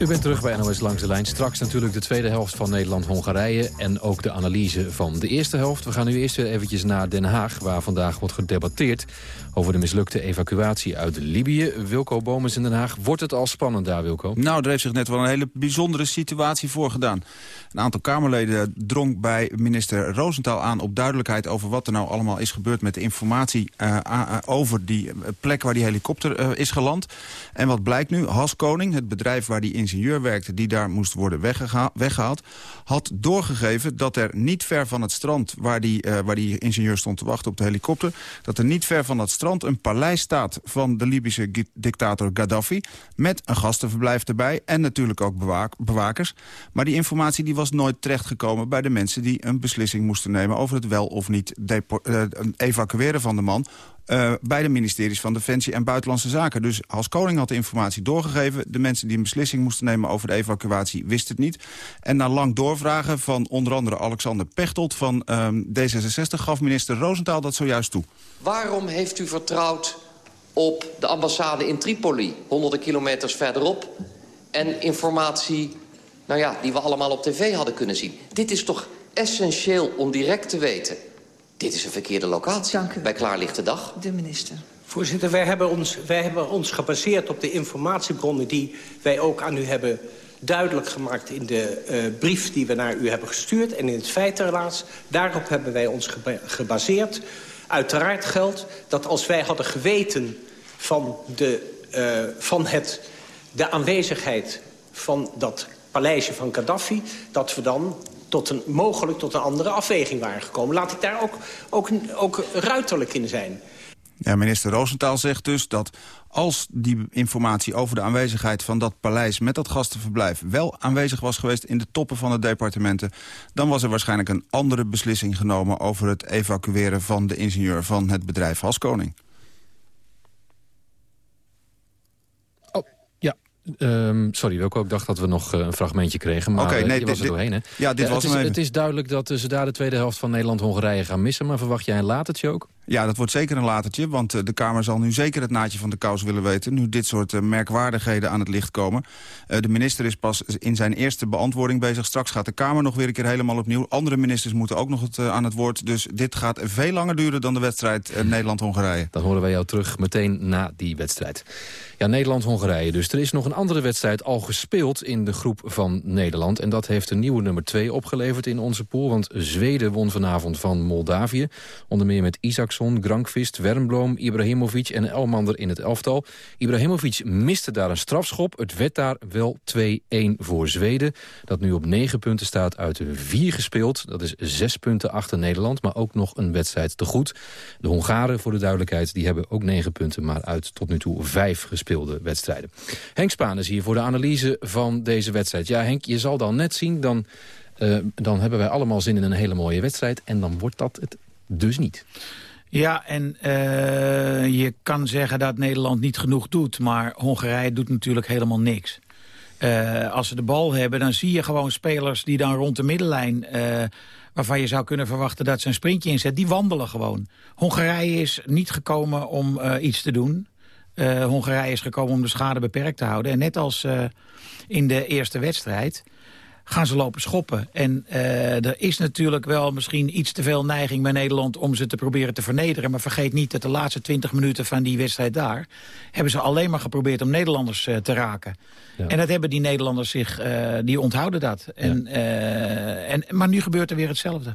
U bent terug bij NOS Langs de Lijn. Straks natuurlijk de tweede helft van Nederland-Hongarije... en ook de analyse van de eerste helft. We gaan nu eerst weer eventjes naar Den Haag... waar vandaag wordt gedebatteerd over de mislukte evacuatie uit Libië. Wilco Bomens in Den Haag. Wordt het al spannend daar, Wilco? Nou, er heeft zich net wel een hele bijzondere situatie voorgedaan. Een aantal Kamerleden drong bij minister Rosenthal aan... op duidelijkheid over wat er nou allemaal is gebeurd... met de informatie uh, over die plek waar die helikopter uh, is geland. En wat blijkt nu? Has Koning, het bedrijf waar die ingenieur werkte... die daar moest worden weggeha weggehaald... had doorgegeven dat er niet ver van het strand... waar die, waar die ingenieur stond te wachten op de helikopter... dat er niet ver van dat strand een paleis staat van de Libische dictator Gaddafi... met een gastenverblijf erbij en natuurlijk ook bewakers. Maar die informatie die was nooit terechtgekomen bij de mensen... die een beslissing moesten nemen over het wel of niet uh, evacueren van de man... Uh, bij de ministeries van Defensie en Buitenlandse Zaken. Dus als koning had de informatie doorgegeven. De mensen die een beslissing moesten nemen over de evacuatie wisten het niet. En na lang doorvragen van onder andere Alexander Pechtold van uh, D66... gaf minister Rosenthal dat zojuist toe. Waarom heeft u vertrouwd op de ambassade in Tripoli, honderden kilometers verderop... en informatie nou ja, die we allemaal op tv hadden kunnen zien? Dit is toch essentieel om direct te weten... Dit is een verkeerde locatie bij klaarlichte dag. De minister. Voorzitter, wij hebben, ons, wij hebben ons gebaseerd op de informatiebronnen... die wij ook aan u hebben duidelijk gemaakt in de uh, brief die we naar u hebben gestuurd... en in het feit helaas. Daarop hebben wij ons geba gebaseerd. Uiteraard geldt dat als wij hadden geweten van, de, uh, van het, de aanwezigheid van dat paleisje van Gaddafi... dat we dan tot een, mogelijk tot een andere afweging waren gekomen. Laat ik daar ook, ook, ook ruiterlijk in zijn. Ja, minister Roosentaal zegt dus dat als die informatie over de aanwezigheid van dat paleis met dat gastenverblijf wel aanwezig was geweest in de toppen van de departementen, dan was er waarschijnlijk een andere beslissing genomen over het evacueren van de ingenieur van het bedrijf Haskoning. Um, sorry, Wilco, ik dacht dat we nog uh, een fragmentje kregen. Maar okay, nee, je was er doorheen, hè? Ja, dit uh, was het, is, het is duidelijk dat ze daar de tweede helft van Nederland-Hongarije gaan missen. Maar verwacht jij een latertje ook? Ja, dat wordt zeker een latertje, want de Kamer zal nu zeker het naadje van de kous willen weten... nu dit soort merkwaardigheden aan het licht komen. de minister is pas in zijn eerste beantwoording bezig. Straks gaat de Kamer nog weer een keer helemaal opnieuw. Andere ministers moeten ook nog het, aan het woord. Dus dit gaat veel langer duren dan de wedstrijd Nederland-Hongarije. Dan horen wij jou terug meteen na die wedstrijd. Ja, Nederland-Hongarije dus. Er is nog een andere wedstrijd al gespeeld in de groep van Nederland. En dat heeft een nieuwe nummer 2 opgeleverd in onze pool. Want Zweden won vanavond van Moldavië. Onder meer met Grankvist, Wernbloem, Ibrahimovic en Elmander in het elftal. Ibrahimovic miste daar een strafschop. Het werd daar wel 2-1 voor Zweden. Dat nu op 9 punten staat uit de 4 gespeeld. Dat is 6 punten achter Nederland, maar ook nog een wedstrijd te goed. De Hongaren, voor de duidelijkheid, die hebben ook 9 punten... maar uit tot nu toe 5 gespeeld wedstrijden. Henk Spaan is hier voor de analyse van deze wedstrijd. Ja, Henk, je zal dan net zien, dan, uh, dan hebben wij allemaal zin in een hele mooie wedstrijd... en dan wordt dat het dus niet. Ja, en uh, je kan zeggen dat Nederland niet genoeg doet... maar Hongarije doet natuurlijk helemaal niks. Uh, als ze de bal hebben, dan zie je gewoon spelers die dan rond de middenlijn... Uh, waarvan je zou kunnen verwachten dat ze een sprintje inzet, die wandelen gewoon. Hongarije is niet gekomen om iets te doen. Hongarije is gekomen om de schade beperkt te houden. En net als in de eerste wedstrijd gaan ze lopen schoppen. En uh, er is natuurlijk wel misschien iets te veel neiging bij Nederland... om ze te proberen te vernederen. Maar vergeet niet dat de laatste 20 minuten van die wedstrijd daar... hebben ze alleen maar geprobeerd om Nederlanders uh, te raken. Ja. En dat hebben die Nederlanders zich, uh, die onthouden dat. En, ja. en, maar nu gebeurt er weer hetzelfde.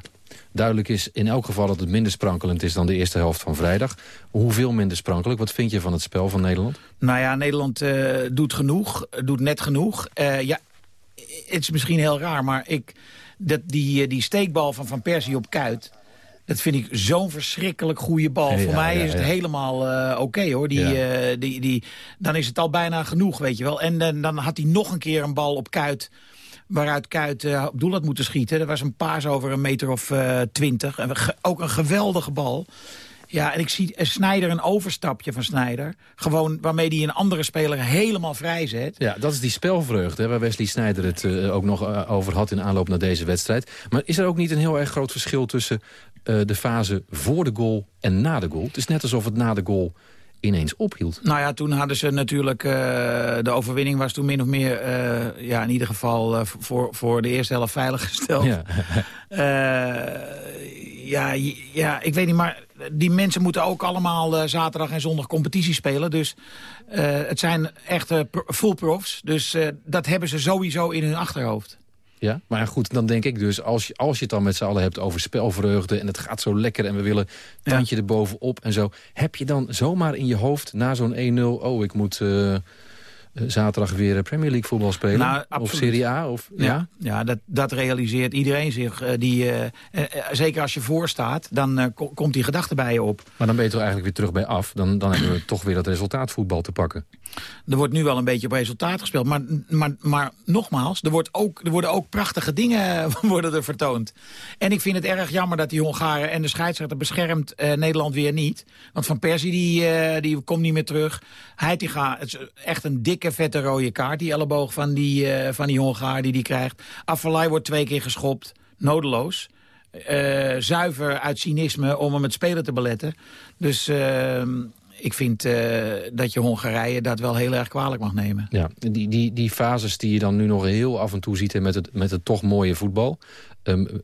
Duidelijk is in elk geval dat het minder sprankelend is dan de eerste helft van vrijdag. Hoeveel minder sprankelijk? Wat vind je van het spel van Nederland? Nou ja, Nederland uh, doet genoeg, doet net genoeg. Uh, ja, het is misschien heel raar, maar ik, dat, die, die steekbal van Van Persie op Kuit... Dat vind ik zo'n verschrikkelijk goede bal. Voor mij is het helemaal uh, oké hoor. Die, uh, die, die, dan is het al bijna genoeg, weet je wel. En uh, dan had hij nog een keer een bal op Kuit waaruit Kuit op doel had moeten schieten. Er was een paas over een meter of twintig. ook een geweldige bal. Ja, en ik zie Snijder een overstapje van Snijder. Gewoon waarmee hij een andere speler helemaal vrij zet. Ja, dat is die spelvreugde waar Wesley Snijder het uh, ook nog uh, over had in aanloop naar deze wedstrijd. Maar is er ook niet een heel erg groot verschil tussen uh, de fase voor de goal en na de goal? Het is net alsof het na de goal ineens ophield. Nou ja, toen hadden ze natuurlijk... Uh, de overwinning was toen min of meer... Uh, ja, in ieder geval uh, voor, voor de eerste helft veilig gesteld. Ja. ja, ja, ik weet niet, maar die mensen moeten ook allemaal zaterdag en zondag competitie spelen. Dus het zijn echte full profs. Dus dat hebben ze sowieso in hun achterhoofd. Ja, maar goed, dan denk ik dus, als je, als je het dan met z'n allen hebt over spelvreugde... en het gaat zo lekker en we willen tandje ja. erbovenop en zo... heb je dan zomaar in je hoofd na zo'n 1-0... oh, ik moet zaterdag weer Premier League voetbal spelen? Nou, of Serie A? Of, ja, ja? ja dat, dat realiseert iedereen zich. Uh, die, uh, zeker als je voor staat, dan komt die gedachte bij je op. Maar dan ben je toch eigenlijk weer terug bij af. Dan, dan hebben we toch weer dat resultaatvoetbal te pakken. Er wordt nu wel een beetje op resultaat gespeeld. Maar, maar, maar nogmaals, er, wordt ook, er worden ook prachtige dingen worden er vertoond. En ik vind het erg jammer dat die Hongaren en de scheidsrechter beschermt eh, Nederland weer niet. Want Van Persie die, die komt niet meer terug. Heitinga, het is echt een dikke vette rode kaart. Die elleboog van die, uh, van die Hongaar die die krijgt. Afvalai wordt twee keer geschopt. Nodeloos. Uh, zuiver uit cynisme om hem het spelen te beletten. Dus ehm, ik vind uh, dat je Hongarije dat wel heel erg kwalijk mag nemen. Ja, die, die, die fases die je dan nu nog heel af en toe ziet... met het, met het toch mooie voetbal... Um,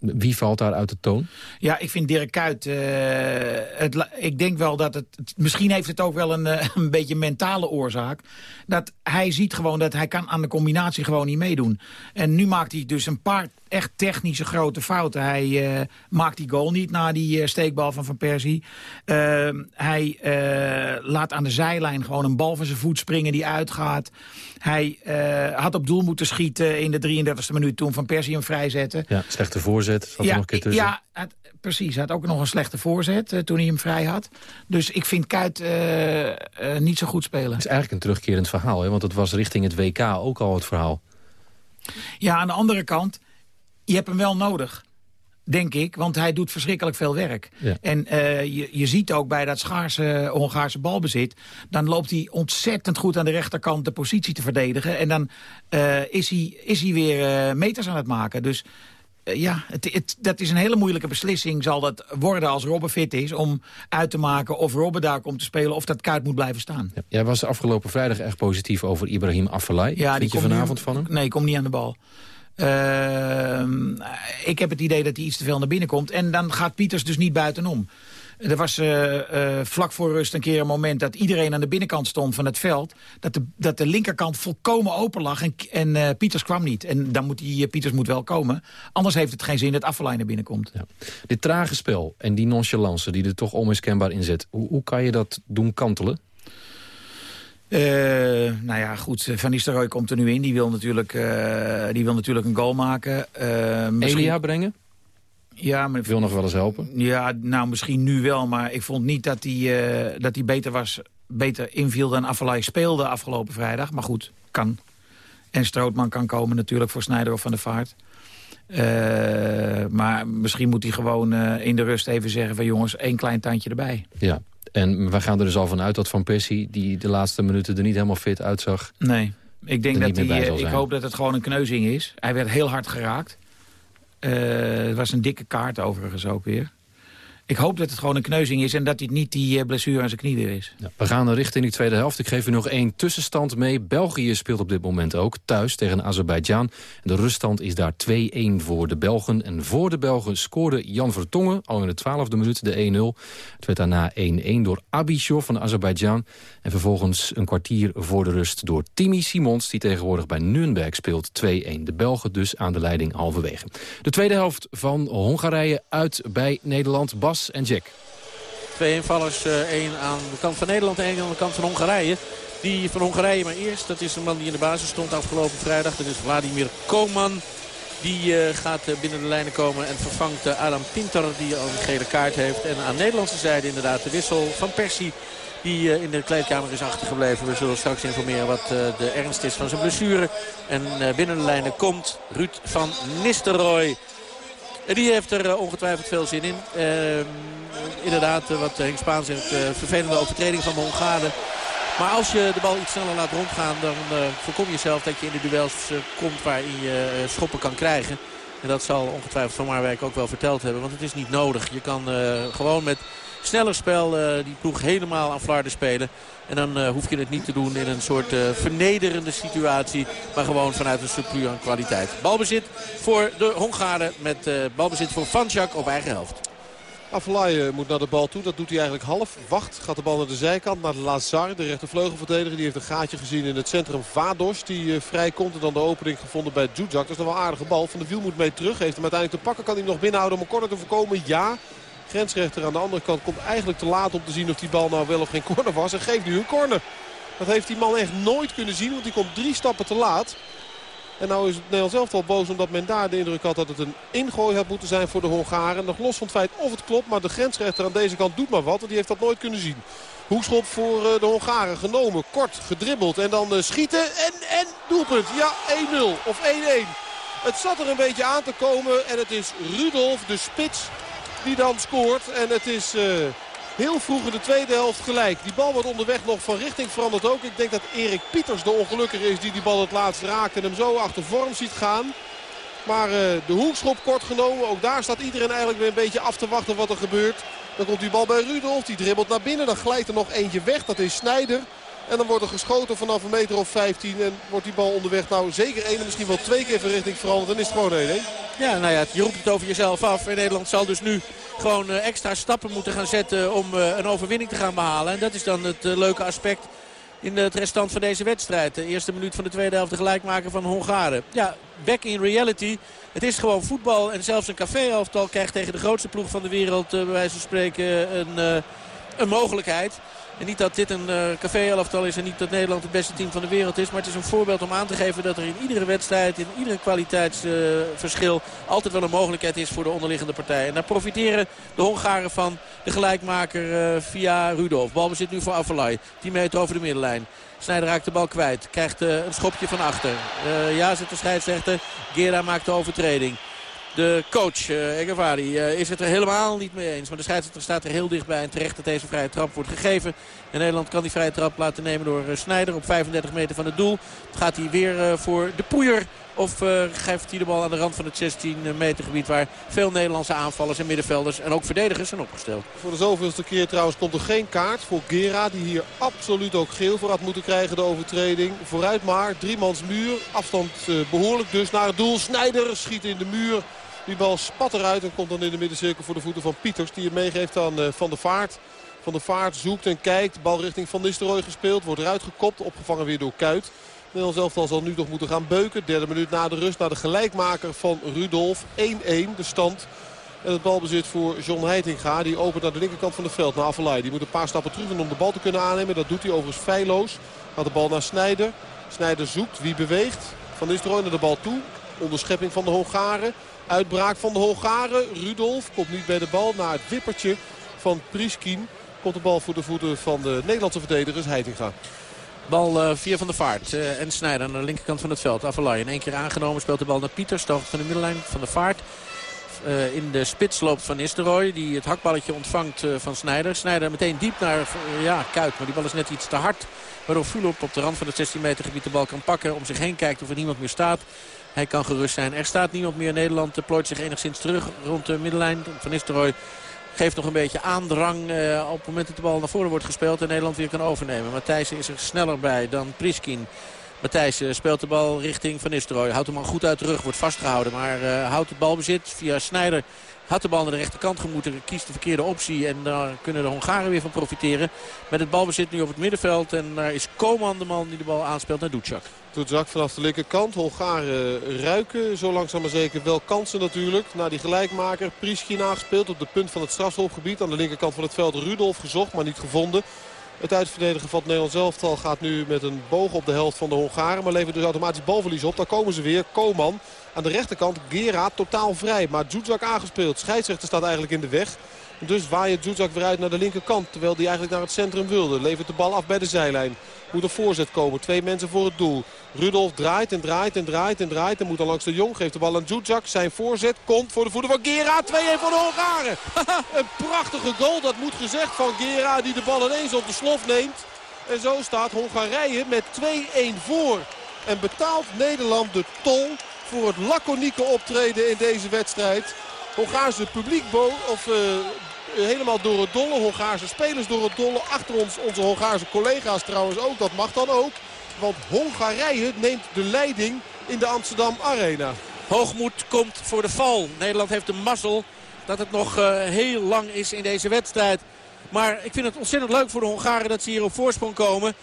wie valt daar uit de toon? Ja, ik vind Dirk Kuyt... Uh, het, ik denk wel dat het... Misschien heeft het ook wel een, uh, een beetje mentale oorzaak. Dat hij ziet gewoon dat hij kan aan de combinatie gewoon niet meedoen. En nu maakt hij dus een paar echt technische grote fouten. Hij uh, maakt die goal niet na die steekbal van Van Persie. hij laat aan de zijlijn gewoon een bal van zijn voet springen die uitgaat. Hij had op doel moeten schieten in de 33e minuut toen Van Persie hem vrijzette. Ja, slechte voorzet voorzet. ja, nog een ja het, precies. Hij had ook nog een slechte voorzet uh, toen hij hem vrij had. Dus ik vind Kuit uh, uh, niet zo goed spelen. Het is eigenlijk een terugkerend verhaal. Hè? Want het was richting het WK ook al het verhaal. Ja, aan de andere kant, je hebt hem wel nodig. Denk ik, want hij doet verschrikkelijk veel werk. Ja. En je, je ziet ook bij dat schaarse Hongaarse balbezit... dan loopt hij ontzettend goed aan de rechterkant de positie te verdedigen. En dan is, hij, is hij weer meters aan het maken. Dus eh, ja, het, het, dat is een hele moeilijke beslissing zal dat worden als Robben fit is... om uit te maken of Robben daar komt te spelen of dat kaart moet blijven staan. Ja, jij was afgelopen vrijdag echt positief over Ibrahim Afellay. Ja, die je vanavond van hem? Nee, ik kom niet aan de bal. Uh, ik heb het idee dat hij iets te veel naar binnen komt. En dan gaat Pieters dus niet buitenom. Er was uh, uh, vlak voor rust een keer een moment dat iedereen aan de binnenkant stond van het veld. Dat de, dat de linkerkant volkomen open lag en, en uh, Pieters kwam niet. En dan moet die, Pieters moet wel komen. Anders heeft het geen zin dat Affelijn naar binnen komt. Ja. Dit trage spel en die nonchalance die er toch onmiskenbaar in zit. Hoe, hoe kan je dat doen kantelen? Uh, nou ja, goed, Van Nistelrooy komt er nu in. Die wil natuurlijk, uh, die wil natuurlijk een goal maken. Uh, misschien... Elia brengen? Ja, maar... Ik wil nog wel eens helpen. Ja, nou misschien nu wel, maar ik vond niet dat hij, uh, dat hij beter, was, beter inviel dan Affelay speelde afgelopen vrijdag. Maar goed, kan. En Strootman kan komen natuurlijk voor Snijder of Van de Vaart. Uh, maar misschien moet hij gewoon uh, in de rust even zeggen van jongens, één klein tandje erbij. Ja, en we gaan er dus al van uit dat Van Persie, die de laatste minuten er niet helemaal fit uitzag... Nee, ik denk dat hij, ik hoop dat het gewoon een kneuzing is. Hij werd heel hard geraakt. Uh, het was een dikke kaart overigens ook weer. Ik hoop dat het gewoon een kneuzing is... en dat hij niet die blessure aan zijn knie weer is. We gaan richting die tweede helft. Ik geef u nog één tussenstand mee. België speelt op dit moment ook thuis tegen Azerbeidzjan. De ruststand is daar 2-1 voor de Belgen. En voor de Belgen scoorde Jan Vertongen al in de twaalfde minuut de 1-0. Het werd daarna 1-1 door Abishov van Azerbeidzjan. En vervolgens een kwartier voor de rust door Timmy Simons... die tegenwoordig bij Nürnberg speelt 2-1. De Belgen dus aan de leiding halverwege. De tweede helft van Hongarije uit bij Nederland. Bas en Jack. Twee invallers, eh, één aan de kant van Nederland en één aan de kant van Hongarije. Die van Hongarije maar eerst, dat is een man die in de basis stond afgelopen vrijdag. Dat is Vladimir Koman. Die uh, gaat uh, binnen de lijnen komen en vervangt Adam Pinter die al een gele kaart heeft. En aan Nederlandse zijde inderdaad de wissel van Persie die in de kleedkamer is achtergebleven. We zullen straks informeren wat de ernst is van zijn blessure. En binnen de lijnen komt Ruud van Nistelrooy. Die heeft er ongetwijfeld veel zin in. Ehm, inderdaad, wat Henk Spaan zegt, vervelende overtreding van de Hongaren. Maar als je de bal iets sneller laat rondgaan, dan voorkom je zelf dat je in de duels komt waarin je schoppen kan krijgen. En dat zal ongetwijfeld Van Marwijk ook wel verteld hebben. Want het is niet nodig. Je kan gewoon met sneller spel die ploeg helemaal aan flarden spelen. En dan hoef je het niet te doen in een soort vernederende situatie. Maar gewoon vanuit een surplus aan kwaliteit. Balbezit voor de Hongaren met balbezit voor Vanjak op eigen helft. Afellay moet naar de bal toe. Dat doet hij eigenlijk half. Wacht, gaat de bal naar de zijkant. Naar Lazar, de rechtervleugelverdediger. Die heeft een gaatje gezien in het centrum. Vados, die vrij komt. En dan de opening gevonden bij Djudjak. Dat is nog wel een aardige bal. Van de Wiel moet mee terug. Heeft hem uiteindelijk te pakken. Kan hij nog binnenhouden om een corner te voorkomen? Ja. Grensrechter aan de andere kant komt eigenlijk te laat om te zien of die bal nou wel of geen corner was. En geeft nu een corner. Dat heeft die man echt nooit kunnen zien. Want die komt drie stappen te laat. En nou is het Nederlands elftal boos omdat men daar de indruk had dat het een ingooi had moeten zijn voor de Hongaren. Nog los van het feit of het klopt, maar de grensrechter aan deze kant doet maar wat. Want die heeft dat nooit kunnen zien. Hoekschop voor eh, de Hongaren genomen. Kort gedribbeld en dan eh, schieten en, en doelpunt. Ja, 1-0 of 1-1. Het zat er een beetje aan te komen en het is Rudolf, de spits, die dan scoort. En het is... Uh, heel vroeg in de tweede helft gelijk. Die bal wordt onderweg nog van richting veranderd ook. Ik denk dat Erik Pieters de ongelukkige is die die bal het laatst raakt en hem zo achter vorm ziet gaan. Maar uh, de hoekschop kort genomen. Ook daar staat iedereen eigenlijk weer een beetje af te wachten wat er gebeurt. Dan komt die bal bij Rudolf. Die dribbelt naar binnen. Dan glijdt er nog eentje weg. Dat is Snijder. En dan wordt er geschoten vanaf een meter of 15. En wordt die bal onderweg nou zeker één, misschien wel twee keer van richting veranderd. Dan is het gewoon één. Ja, nou ja, je roept het over jezelf af. En Nederland zal dus nu gewoon eh, extra stappen moeten gaan zetten om eh, een overwinning te gaan behalen. En dat is dan het eh, leuke aspect in het restant van deze wedstrijd. De eerste minuut van de tweede helft de gelijkmaker van Hongaren. Ja, back in reality. Het is gewoon voetbal en zelfs een café-elftal krijgt tegen de grootste ploeg van de wereld... bij wijze van spreken een, een mogelijkheid. En niet dat dit een uh, café-elftal is en niet dat Nederland het beste team van de wereld is. Maar het is een voorbeeld om aan te geven dat er in iedere wedstrijd, in iedere kwaliteitsverschil... altijd wel een mogelijkheid is voor de onderliggende partij. En daar profiteren de Hongaren van de gelijkmaker uh, via Rudolf. Balbezit nu voor Avalai. 10 meter over de middenlijn. Snijder raakt de bal kwijt. Krijgt uh, een schopje van achter. ja, zit de scheidsrechter. Gera maakt de overtreding. De coach, uh, Egevari, uh, is het er helemaal niet mee eens. Maar de scheidsrechter staat er heel dichtbij. En terecht dat deze vrije trap wordt gegeven. En Nederland kan die vrije trap laten nemen door uh, Snijder op 35 meter van het doel. Gaat hij weer voor de poeier. Of geeft hij de bal aan de rand van het 16 meter gebied waar veel Nederlandse aanvallers en middenvelders en ook verdedigers zijn opgesteld. Voor de zoveelste keer trouwens komt er geen kaart voor Gera die hier absoluut ook geel voor had moeten krijgen de overtreding. Vooruit maar, driemans muur, afstand behoorlijk dus naar het doel. Snijder schiet in de muur. Die bal spat eruit en komt dan in de middencirkel voor de voeten van Pieters. Die het meegeeft aan uh, Van der Vaart. Van der Vaart zoekt en kijkt. Bal richting Van Nistelrooy gespeeld. Wordt eruit gekopt. Opgevangen weer door Kuit. Nederlands elftal zal nu nog moeten gaan beuken. Derde minuut na de rust naar de gelijkmaker van Rudolf. 1-1 de stand. En het balbezit voor John Heitinga. Die opent naar de linkerkant van het veld naar Avalai. Die moet een paar stappen terug doen om de bal te kunnen aannemen. Dat doet hij overigens feilloos. Gaat de bal naar Snijder. Snijder zoekt. Wie beweegt? Van Nistelrooy naar de bal toe. Onderschepping van de Hongaren. Uitbraak van de Hongaren. Rudolf komt niet bij de bal naar het wippertje van Priskin. Komt de bal voor de voeten van de Nederlandse verdedigers Heitinga. Bal uh, via Van de Vaart uh, en Snijder aan de linkerkant van het veld. Avalai in één keer aangenomen. Speelt de bal naar Pieters. De van de middenlijn van de Vaart. Uh, in de spits loopt Van Nistelrooy. Die het hakballetje ontvangt van Snijder. Snijder meteen diep naar ja, Kuit. Maar die bal is net iets te hard. Waardoor Fulop op de rand van het 16 meter gebied de bal kan pakken. Om zich heen kijkt of er niemand meer staat. Hij kan gerust zijn. Er staat niemand meer. Nederland plooit zich enigszins terug rond de middenlijn. Van Nistelrooy geeft nog een beetje aandrang op het moment dat de bal naar voren wordt gespeeld. En Nederland weer kan overnemen. Matthijs is er sneller bij dan Priskin. Matthijs speelt de bal richting Van Nistelrooy. Houdt hem al goed uit de rug, wordt vastgehouden. Maar uh, houdt het balbezit via Snijder. Had de bal naar de rechterkant gemoeten, kiest de verkeerde optie. En daar kunnen de Hongaren weer van profiteren. Met het balbezit nu op het middenveld. En daar is Koman de man die de bal aanspeelt naar Ducjak. Ducjak vanaf de linkerkant. Hongaren ruiken zo langzaam maar zeker wel kansen natuurlijk. Na die gelijkmaker. Priskin aangespeeld op de punt van het strafschopgebied. Aan de linkerkant van het veld Rudolf gezocht, maar niet gevonden. Het uitverdedigen van het Nederlands elftal gaat nu met een boog op de helft van de Hongaren. Maar levert dus automatisch balverlies op. Daar komen ze weer. Koman aan de rechterkant. Gera totaal vrij. Maar Zuzak aangespeeld. Scheidsrechter staat eigenlijk in de weg. Dus waait Zuzak weer uit naar de linkerkant. Terwijl hij eigenlijk naar het centrum wilde. Levert de bal af bij de zijlijn. Moet een voorzet komen. Twee mensen voor het doel. Rudolf draait en draait en draait en draait. En moet dan langs de Jong. Geeft de bal aan Zuzak. Zijn voorzet komt voor de voeten van Gera. 2-1 voor de Hongaren. een prachtige goal. Dat moet gezegd van Gera. Die de bal ineens op de slof neemt. En zo staat Hongarije met 2-1 voor. En betaalt Nederland de tol voor het laconieke optreden in deze wedstrijd. Hongaarse publiek of uh, helemaal door het dolle. Hongaarse spelers door het dolle. Achter ons onze Hongaarse collega's trouwens ook. Dat mag dan ook. Want Hongarije neemt de leiding in de Amsterdam Arena. Hoogmoed komt voor de val. Nederland heeft de mazzel dat het nog uh, heel lang is in deze wedstrijd. Maar ik vind het ontzettend leuk voor de Hongaren dat ze hier op voorsprong komen.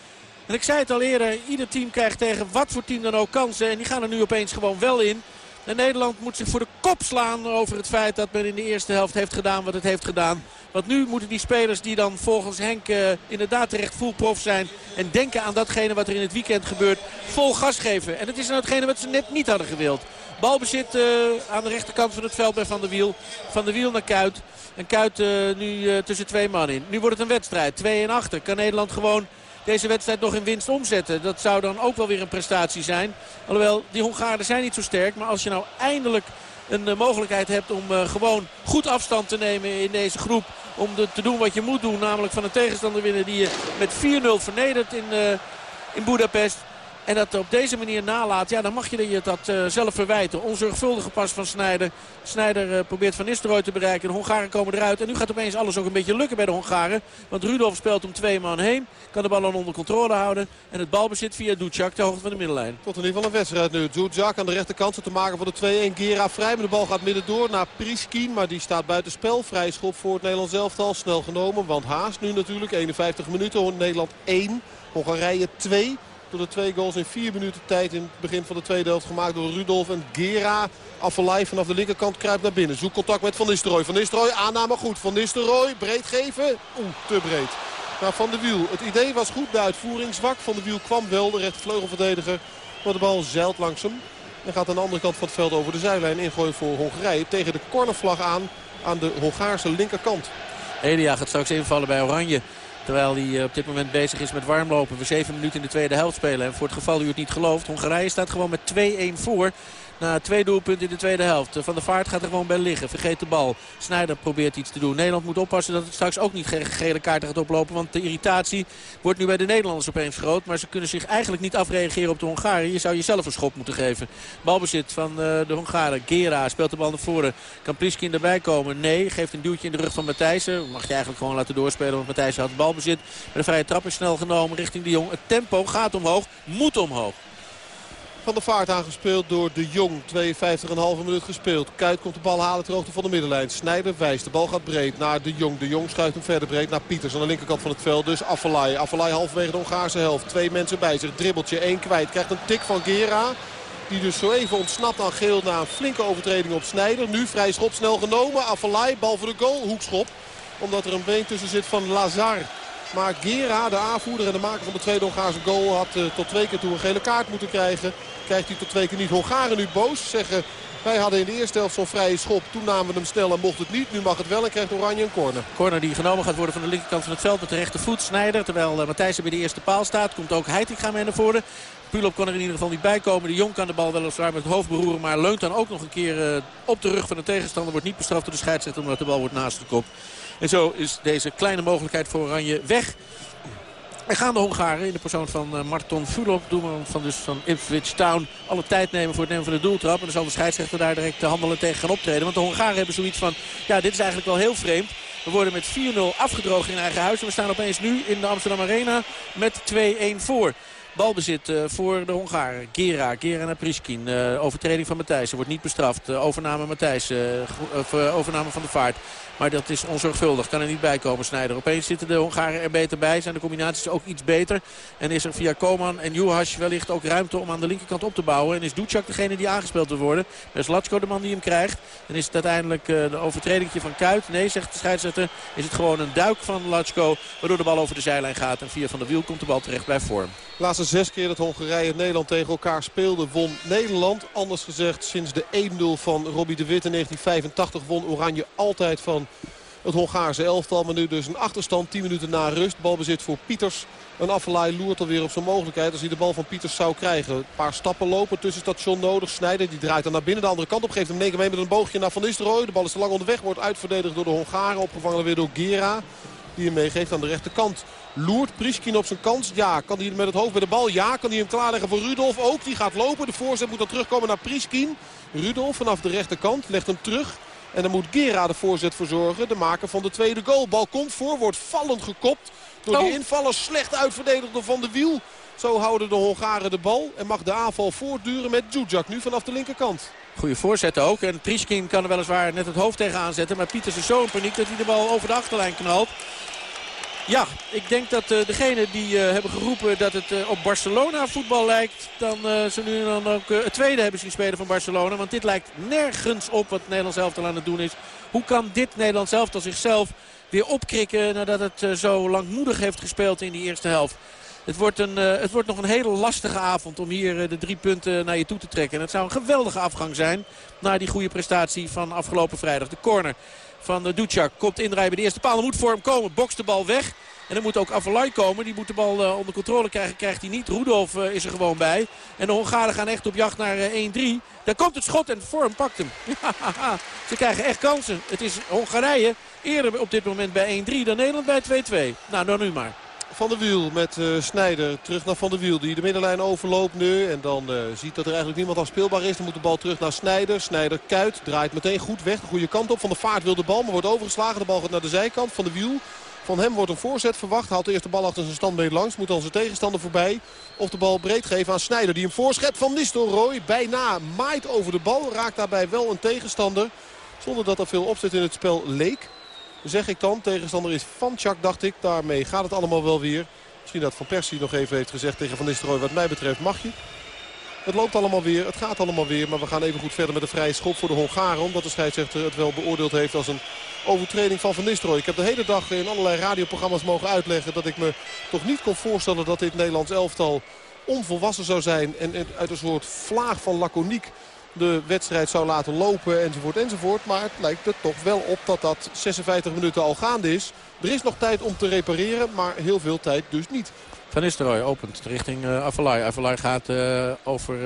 En ik zei het al eerder, ieder team krijgt tegen wat voor team dan ook kansen. En die gaan er nu opeens gewoon wel in. En Nederland moet zich voor de kop slaan over het feit dat men in de eerste helft heeft gedaan wat het heeft gedaan. Want nu moeten die spelers die dan volgens Henk uh, inderdaad terecht prof zijn... en denken aan datgene wat er in het weekend gebeurt, vol gas geven. En het is nou hetgene wat ze net niet hadden gewild. Balbezit uh, aan de rechterkant van het veld bij Van der Wiel. Van der Wiel naar Kuit. En Kuit uh, nu tussen twee man in. Nu wordt het een wedstrijd. 2 en achter. Kan Nederland gewoon deze wedstrijd nog in winst omzetten. Dat zou dan ook wel weer een prestatie zijn. Alhoewel, die Hongaren zijn niet zo sterk. Maar als je nou eindelijk een uh, mogelijkheid hebt om uh, gewoon goed afstand te nemen in deze groep. Om te doen wat je moet doen. Namelijk van een tegenstander winnen die je met 4-0 vernedert in, uh, in Budapest. En dat op deze manier nalaat, ja, dan mag je je dat uh, zelf verwijten. Onzorgvuldige pas van Snijder. Snijder uh, probeert Van Nistelrooy te bereiken. De Hongaren komen eruit. En nu gaat opeens alles ook een beetje lukken bij de Hongaren. Want Rudolf speelt om twee man heen. Kan de bal dan onder controle houden. En het balbezit via Ducjak ter hoogte van de middenlijn. Tot in ieder geval een wedstrijd nu. Ducjak aan de rechterkant te maken voor de 2-1. Gera vrij, maar de bal gaat midden door naar Priskin. Maar die staat buiten spel. Vrij schop voor het Nederlands elftal. Snel genomen, want Haas nu natuurlijk. 51 minuten. Nederland 1. Hongarije 2 de twee goals in vier minuten tijd in het begin van de tweede helft gemaakt door Rudolf en Gera. Affelay vanaf de linkerkant kruipt naar binnen. Zoekt contact met Van Nistelrooy. Van Nistelrooy aanname goed. Van Nistelrooy breed geven. Oeh, te breed. Maar Van de Wiel. Het idee was goed. De uitvoering zwak. Van de Wiel kwam wel. De rechtervleugelverdediger. Maar de bal zeilt langs hem. En gaat aan de andere kant van het veld over de zijlijn ingooien voor Hongarije. Tegen de cornervlag aan. Aan de Hongaarse linkerkant. Elia gaat straks invallen bij Oranje. Terwijl hij eh, op dit moment bezig is met warmlopen. We zeven minuten in de tweede helft spelen. En voor het geval u het niet gelooft. Hongarije staat gewoon met 2-1 voor. Na twee doelpunten in de tweede helft. Van der Vaart gaat er gewoon bij liggen. Vergeet de bal. Snijder probeert iets te doen. Nederland moet oppassen dat het straks ook niet gele kaarten gaat oplopen. Want de irritatie wordt nu bij de Nederlanders opeens groot. Maar ze kunnen zich eigenlijk niet afreageren op de Hongaren. Je zou jezelf een schop moeten geven. Balbezit van uh, de Hongaren. Gera speelt de bal naar voren. Kan Pliskin erbij komen? Nee. Geeft een duwtje in de rug van Matthijssen. Mag je eigenlijk gewoon laten doorspelen. Want Matthijssen had balbezit. Maar de vrije trap is snel genomen richting de Jong. Het tempo gaat omhoog. Moet omhoog. Van de vaart aangespeeld door De Jong. 52,5 minuut gespeeld. Kuit komt de bal halen ter hoogte van de middenlijn. Snijder wijst. De bal gaat breed naar De Jong. De Jong schuift hem verder breed naar Pieters aan de linkerkant van het veld. Dus Affelay. Affelay halverwege de Hongaarse helft. Twee mensen bij zich. Dribbeltje. één kwijt. Krijgt een tik van Gera. Die dus zo even ontsnapt aan geel na een flinke overtreding op Snijder. Nu vrij schop snel genomen. Affelay. Bal voor de goal. Hoekschop. Omdat er een been tussen zit van Lazar. Maar Gera, de aanvoerder en de maker van de tweede Hongaarse goal... had uh, tot twee keer toe een gele kaart moeten krijgen. Krijgt hij tot twee keer niet. Hongaren nu boos. Zeggen wij hadden in de eerste helft zo'n vrije schop. Toen namen we hem snel en mocht het niet. Nu mag het wel en krijgt Oranje een corner. Corner die genomen gaat worden van de linkerkant van het veld met de rechtervoet. Snijder, terwijl uh, Matthijssen bij de eerste paal staat. Komt ook Heitinga mee naar voren. Pulop kon er in ieder geval niet bij komen. De Jong kan de bal weliswaar met het hoofd beroeren. Maar leunt dan ook nog een keer uh, op de rug van de tegenstander. Wordt niet bestraft door de scheidsrechter omdat de bal wordt naast de kop. En zo is deze kleine mogelijkheid voor Oranje weg. En gaan de Hongaren in de persoon van uh, Marton Fulop, doelman van, dus van Ipswich Town, alle tijd nemen voor het nemen van de doeltrap. En dan zal de scheidsrechter daar direct handelen tegen gaan optreden. Want de Hongaren hebben zoiets van, ja dit is eigenlijk wel heel vreemd. We worden met 4-0 afgedroogd in eigen huis. En we staan opeens nu in de Amsterdam Arena met 2-1 voor. Balbezit uh, voor de Hongaren. Gera, Gera naar Priskin. Uh, overtreding van Matthijssen wordt niet bestraft. Overname Matthijssen, overname van de vaart. Maar dat is onzorgvuldig. Kan er niet bij komen, Snijder. Opeens zitten de Hongaren er beter bij. Zijn de combinaties ook iets beter. En is er via Koman en Juhas wellicht ook ruimte om aan de linkerkant op te bouwen. En is Ducjak degene die aangespeeld wil worden. Er is Latsko de man die hem krijgt. En is het uiteindelijk uh, de overtreding van Kuit. Nee, zegt de scheidsrechter. Is het gewoon een duik van Latsko. Waardoor de bal over de zijlijn gaat. En via Van der Wiel komt de bal terecht bij vorm. De laatste zes keer dat Hongarije en Nederland tegen elkaar speelden won Nederland. Anders gezegd sinds de 1-0 van Robbie de Witt in 1985 won Oranje altijd van het Hongaarse elftal. Maar nu dus een achterstand 10 minuten na rust. Balbezit voor Pieters. Een afvallei loert alweer op zijn mogelijkheid als hij de bal van Pieters zou krijgen. Een paar stappen lopen, tussenstation nodig. Snijder die draait dan naar binnen de andere kant op. Geeft hem negen mee met een boogje naar Van Nistelrooy. De bal is te lang onderweg, wordt uitverdedigd door de Hongaren. Opgevangen weer door Gera. Die hem meegeeft aan de rechterkant. Loert Priskin op zijn kans. Ja, kan hij met het hoofd bij de bal? Ja, kan hij hem klaarleggen voor Rudolf? Ook, die gaat lopen. De voorzet moet dan terugkomen naar Priskin. Rudolf vanaf de rechterkant legt hem terug. En dan moet Gera de voorzet verzorgen. De maker van de tweede goal. Bal komt voor, wordt vallend gekopt. Door de invallers slecht uitverdedigd door Van de Wiel. Zo houden de Hongaren de bal. En mag de aanval voortduren met Djudjak nu vanaf de linkerkant. Goede voorzet ook. En Priskin kan er weliswaar net het hoofd tegen aanzetten. Maar Pieters is zo in paniek dat hij de bal over de achterlijn knalt. Ja, ik denk dat uh, degenen die uh, hebben geroepen dat het uh, op Barcelona voetbal lijkt... dan ze nu dan ook het tweede hebben zien spelen van Barcelona. Want dit lijkt nergens op wat Nederland zelf aan het doen is. Hoe kan dit Nederland zelf zichzelf weer opkrikken nadat het zo langmoedig heeft gespeeld in die eerste helft? Het wordt, een, het wordt nog een hele lastige avond om hier de drie punten naar je toe te trekken. En het zou een geweldige afgang zijn naar die goede prestatie van afgelopen vrijdag. De corner van Ducjak komt bij de eerste paal. Er moet voor hem komen. Bokst de bal weg. En dan moet ook Avalai komen. Die moet de bal uh, onder controle krijgen. Krijgt hij niet. Rudolf uh, is er gewoon bij. En de Hongaren gaan echt op jacht naar uh, 1-3. Daar komt het schot en Vorm pakt hem. Ze krijgen echt kansen. Het is Hongarije eerder op dit moment bij 1-3 dan Nederland bij 2-2. Nou, dan nu maar. Van der Wiel met uh, Snijder terug naar Van der Wiel. Die de middenlijn overloopt nu. En dan uh, ziet dat er eigenlijk niemand afspeelbaar is. Dan moet de bal terug naar Snijder. Snijder kuit. Draait meteen goed weg. De goede kant op. Van de vaart wil de bal. Maar wordt overgeslagen. De bal gaat naar de zijkant. Van der Wiel. Van hem wordt een voorzet verwacht. Haalt eerst de bal achter zijn standbeen langs. Moet dan zijn tegenstander voorbij. Of de bal breed geven aan Snijder. Die hem voorschept van Nistelrooy. Bijna maait over de bal. Raakt daarbij wel een tegenstander. Zonder dat er veel opzet in het spel leek zeg ik dan. Tegenstander is Van Chak, dacht ik. Daarmee gaat het allemaal wel weer. Misschien dat Van Persie nog even heeft gezegd tegen Van Nistelrooy. Wat mij betreft mag je. Het loopt allemaal weer, het gaat allemaal weer. Maar we gaan even goed verder met de vrije schop voor de Hongaren. Omdat de scheidsrechter het wel beoordeeld heeft als een overtreding van Van Nistelrooy. Ik heb de hele dag in allerlei radioprogramma's mogen uitleggen... dat ik me toch niet kon voorstellen dat dit Nederlands elftal onvolwassen zou zijn. En uit een soort vlaag van laconiek de wedstrijd zou laten lopen enzovoort enzovoort. Maar het lijkt er toch wel op dat dat 56 minuten al gaande is. Er is nog tijd om te repareren, maar heel veel tijd dus niet. Van Nistelrooy opent richting uh, Avalai. Avalai gaat uh, over uh,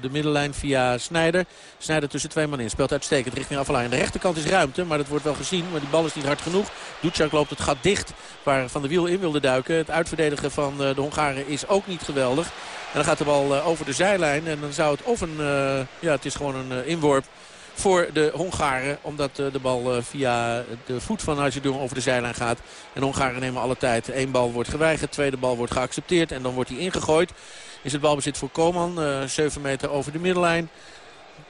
de middenlijn via Snijder. Snijder tussen twee man in. Speelt uitstekend richting Avalai. Aan de rechterkant is ruimte, maar dat wordt wel gezien. Maar die bal is niet hard genoeg. Ducjak loopt het gat dicht waar Van de Wiel in wilde duiken. Het uitverdedigen van de Hongaren is ook niet geweldig. En dan gaat de bal over de zijlijn. En dan zou het of een... ja, het is gewoon een inworp voor de Hongaren. Omdat de bal via de voet van Ajidoum over de zijlijn gaat. En Hongaren nemen alle tijd. Eén bal wordt geweigerd, tweede bal wordt geaccepteerd. En dan wordt hij ingegooid. Is het balbezit voor Koman. 7 meter over de middenlijn.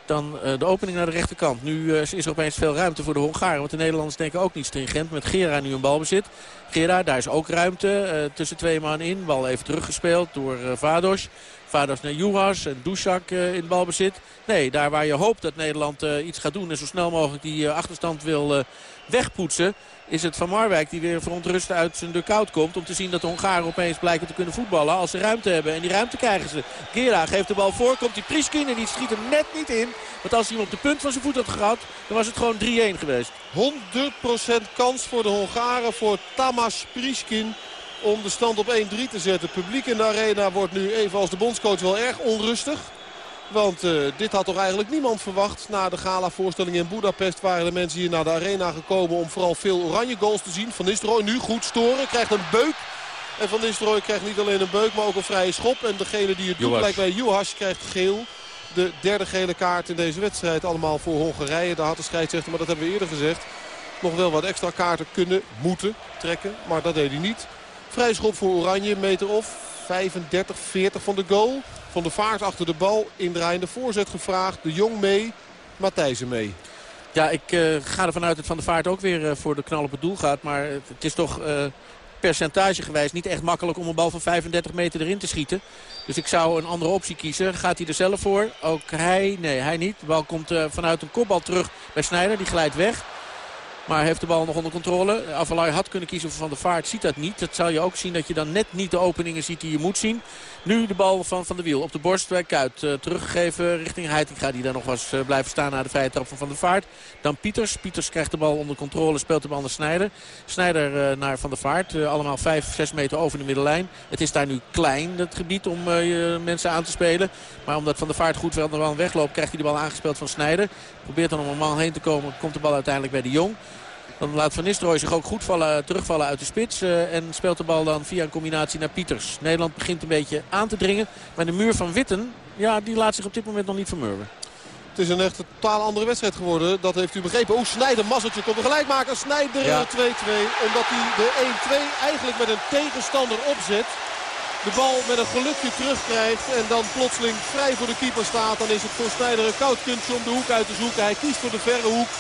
Dan uh, de opening naar de rechterkant. Nu uh, is er opeens veel ruimte voor de Hongaren. Want de Nederlanders denken ook niet stringent. Met Gera nu een balbezit. Gera, daar is ook ruimte. Uh, tussen twee man in. Bal even teruggespeeld door Vados. Vados naar Juhas en Dushak in het balbezit. Nee, daar waar je hoopt dat Nederland iets gaat doen. En zo snel mogelijk die achterstand wil wegpoetsen is het Van Marwijk die weer verontrust uit zijn dugout komt. Om te zien dat de Hongaren opeens blijken te kunnen voetballen als ze ruimte hebben. En die ruimte krijgen ze. Gera geeft de bal voor, komt die Priskin en die schiet hem net niet in. Want als hij hem op de punt van zijn voet had gehad, dan was het gewoon 3-1 geweest. 100% kans voor de Hongaren, voor Tamas Priskin om de stand op 1-3 te zetten. publiek in de arena wordt nu even als de bondscoach wel erg onrustig. Want uh, dit had toch eigenlijk niemand verwacht. Na de gala-voorstelling in Budapest waren de mensen hier naar de arena gekomen... om vooral veel oranje goals te zien. Van Nistelrooy nu goed storen, krijgt een beuk. En Van Nistelrooy krijgt niet alleen een beuk, maar ook een vrije schop. En degene die het doet, lijkt bij Juhas, krijgt geel. De derde gele kaart in deze wedstrijd allemaal voor Hongarije. Daar had de scheidsrechter, maar dat hebben we eerder gezegd nog wel wat extra kaarten kunnen, moeten trekken. Maar dat deed hij niet. Vrij schop voor Oranje, meter of 35, 40 van de goal. Van de vaart achter de bal, indraaiende voorzet gevraagd. De Jong mee, Matthijsen mee. Ja, ik uh, ga ervan uit dat Van der Vaart ook weer uh, voor de knal op het doel gaat. Maar het, is toch uh, percentagegewijs niet echt makkelijk om een bal van 35 meter erin te schieten. Dus ik zou een andere optie kiezen. Gaat hij er zelf voor? Ook hij? Nee, hij niet. De bal komt vanuit een kopbal terug bij Snijder. Die glijdt weg. Maar heeft de bal nog onder controle. Avalai had kunnen kiezen voor Van der Vaart. Ziet dat niet. Dat zal je ook zien dat je dan net niet de openingen ziet die je moet zien. Nu de bal van Van der Wiel op de borst bij Kuit. Uh, teruggegeven richting Heitinga die daar nog was uh, blijven staan na de vrije trap van Van der Vaart. Dan Pieters. Pieters krijgt de bal onder controle. Speelt de bal naar Snijder. Snijder uh, naar Van der Vaart. allemaal 5, 6 meter over de middenlijn. Het is daar nu klein, het gebied, om mensen aan te spelen. Maar omdat Van der Vaart goed wel de bal wegloopt, krijgt hij de bal aangespeeld van Snijder. Probeert dan om een man heen te komen. Komt de bal uiteindelijk bij de Jong. Dan laat Van Nistelrooy zich ook goed vallen, terugvallen uit de spits. Uh, en speelt de bal dan via een combinatie naar Pieters. Nederland begint een beetje aan te dringen. Maar de muur van Witten, ja, die laat zich op dit moment nog niet vermurwen. Het is een echt totaal andere wedstrijd geworden. Dat heeft u begrepen. Oh, Snijder, mazzeltje komt er gelijk maken. Snijder 2-2. Ja. Omdat hij de 1-2 eigenlijk met een tegenstander opzet. De bal met een gelukje terugkrijgt. En dan plotseling vrij voor de keeper staat. Dan is het voor Snijder een koud kunstje om de hoek uit te zoeken. Hij kiest voor de verre hoek.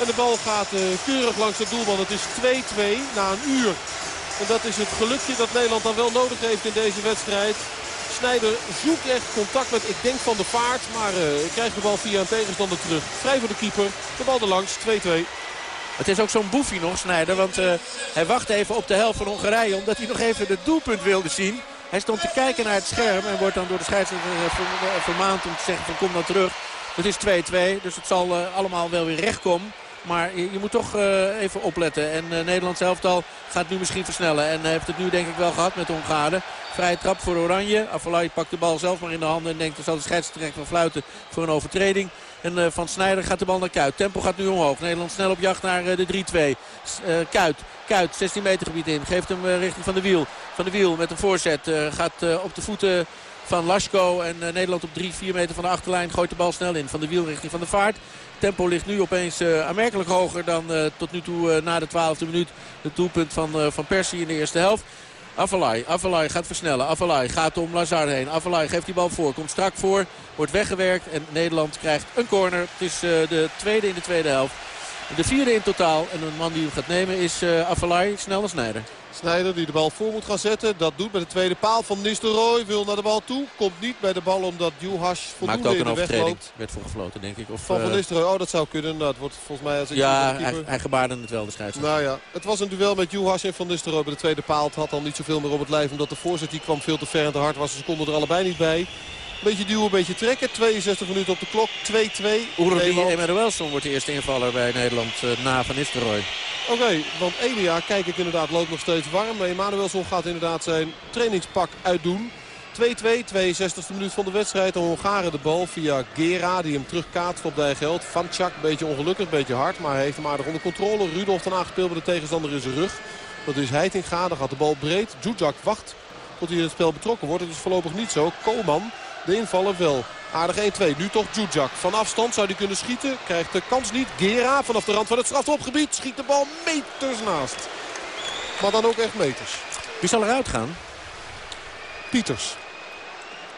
En de bal gaat uh, keurig langs het doelman. Het is 2-2 na een uur. En dat is het gelukje dat Nederland dan wel nodig heeft in deze wedstrijd. Snijder zoekt echt contact met, ik denk van de vaart. Maar uh, krijgt de bal via een tegenstander terug. Vrij voor de keeper. De bal er langs. 2-2. Het is ook zo'n boefie nog, Snijder. Want uh, hij wacht even op de helft van Hongarije. Omdat hij nog even het doelpunt wilde zien. Hij stond te kijken naar het scherm. En wordt dan door de scheidsrechter vermaand om te zeggen van kom dan terug. Het is 2-2. Dus het zal allemaal wel weer recht komen. Maar je, moet toch uh, even opletten. En uh, Nederland zelf al gaat nu misschien versnellen. En heeft het nu denk ik wel gehad met de Hongaarden. Vrije trap voor Oranje. Afalai pakt de bal zelf maar in de handen. En denkt, er zal de scheidsrechter van fluiten voor een overtreding. En Van Snijder gaat de bal naar Kuit. Tempo gaat nu omhoog. Nederland snel op jacht naar de 3-2. Kuit. Kuit, 16 meter gebied in. Geeft hem richting Van de Wiel. Van de Wiel met een voorzet. gaat op de voeten van Laschko. En Nederland op 3, 4 meter van de achterlijn gooit de bal snel in. Van de Wiel richting Van de Vaart. Tempo ligt nu opeens uh, aanmerkelijk hoger dan uh, tot nu toe uh, na de twaalfde minuut. Het doelpunt van, van Persie in de eerste helft. Avalai, Avalai gaat versnellen. Avalai gaat om Lazar heen. Avalai geeft die bal voor. Komt strak voor. Wordt weggewerkt. En Nederland krijgt een corner. Het is de tweede in de tweede helft. De vierde in totaal. En een man die hem gaat nemen is uh, Avalai. Snel Snijder. Snijder die de bal voor moet gaan zetten. Dat doet bij de tweede paal van Nistelrooy. Wil naar de bal toe. Komt niet bij de bal omdat Juhas voldoende Maakt ook een overtreding. Werd voor gefloten denk ik. Of, van Van uh, Nistelrooy. Oh dat zou kunnen. Dat wordt volgens mij als ik Ja hij, hij gebaarde het wel de scheidsrechter. Nou ja. Het was een duel met Juhas en Van Nistelrooy bij de tweede paal. Het had al niet zoveel meer op het lijf. Omdat de voorzet die kwam veel te ver en te hard was. Ze konden er allebei niet bij. Beetje duwen, een beetje trekken. 62 minuten op de klok. 2-2. Oerobi Emanuelson wordt de eerste invaller bij Nederland uh, na Van Nistelrooy. Oké, okay, want Elia, kijk ik inderdaad, loopt nog steeds warm. Maar Emanuelson gaat inderdaad zijn trainingspak uitdoen. 2-2, 62e minuut van de wedstrijd. De Hongaren de bal via Gera, die hem terugkaatst op de geld. Van Chak, een beetje ongelukkig, een beetje hard. Maar hij heeft hem aardig onder controle. Rudolf dan aangespeeld bij de tegenstander in zijn rug. Dat is Heitinga, dan gaat de bal breed. Zuzak wacht tot hij in het spel betrokken wordt. Het is voorlopig niet zo. Koolman de invaller wel. Aardig 1-2. Nu toch Jujak. Van afstand zou hij kunnen schieten. Krijgt de kans niet. Gera vanaf de rand van het strafopgebied. Schiet de bal meters naast. Maar dan ook echt meters. Wie zal eruit gaan? Pieters.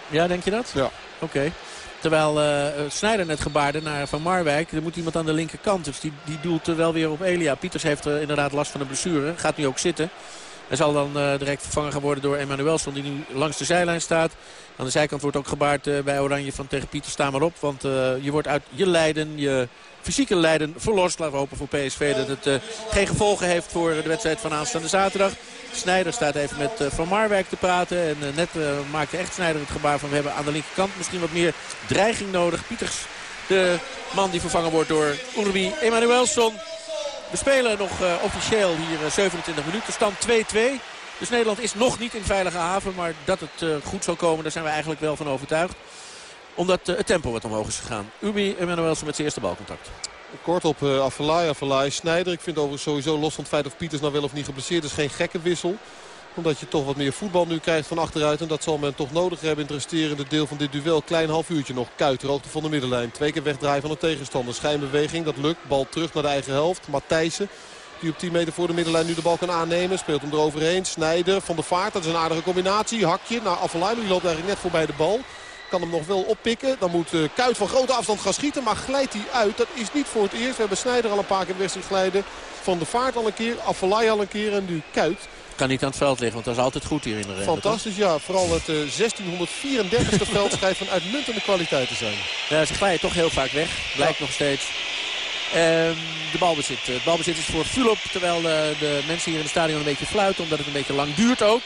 Ja, denk je dat? Ja. Oké. Okay. Terwijl uh, Snijder net gebaarde naar Van Marwijk. Er moet iemand aan de linkerkant. Dus die, die doelt wel weer op Elia. Pieters heeft uh, inderdaad last van een blessure. Gaat nu ook zitten. Hij zal dan uh, direct vervangen gaan worden door Emmanuelson die nu langs de zijlijn staat. Aan de zijkant wordt ook gebaard uh, bij Oranje van tegen Pieter sta maar op. Want uh, je wordt uit je lijden, je fysieke lijden verlost. Laten we hopen voor PSV dat het geen gevolgen heeft voor de wedstrijd van aanstaande zaterdag. Snijder staat even met Van Marwijk te praten. En net maakte echt Snijder het gebaar van we hebben aan de linkerkant misschien wat meer dreiging nodig. Pieters, de man die vervangen wordt door Urbi Emmanuelson. We spelen nog uh, officieel hier uh, 27 minuten. Stand 2-2. Dus Nederland is nog niet in veilige haven. Maar dat het uh, goed zal komen, daar zijn we eigenlijk wel van overtuigd. Omdat het tempo wat omhoog is gegaan. Ubi Emmanuelsen met zijn eerste balcontact. Kort op uh, Afellay, Snijder. Ik vind overigens sowieso los van het feit of Pieters nou wel of niet geblesseerd is geen gekke wissel. Omdat je toch wat meer voetbal nu krijgt van achteruit. En dat zal men toch nodig hebben in het resterende deel van dit duel. Klein half uurtje nog. Kuit, hoogte van de middenlijn. Twee keer wegdraaien van de tegenstander. Schijnbeweging, dat lukt. Bal terug naar de eigen helft. Matthijssen. Die op 10 meter voor de middenlijn nu de bal kan aannemen. Speelt hem eroverheen. Snijder van de vaart. Dat is een aardige combinatie. Hakje naar Affelay. Die loopt eigenlijk net voorbij de bal. Kan hem nog wel oppikken. Dan moet uh, Kuit van grote afstand gaan schieten. Maar glijdt hij uit. Dat is niet voor het eerst. We hebben Snijder al een paar keer wedstrijd glijden. Van de vaart al een keer. Affelay al een keer. En nu Kuit. Kan niet aan het veld liggen, want dat is altijd goed hier in de regen. Fantastisch, ja. Vooral het uh, 1634ste veld schijnt van uitmuntende kwaliteit te zijn. Ja, ze glijden toch heel vaak weg. Blijkt ja. nog steeds. Uh, de balbezit. Het balbezit is voor Fulop. Terwijl uh, de mensen hier in het stadion een beetje fluiten. Omdat het een beetje lang duurt ook.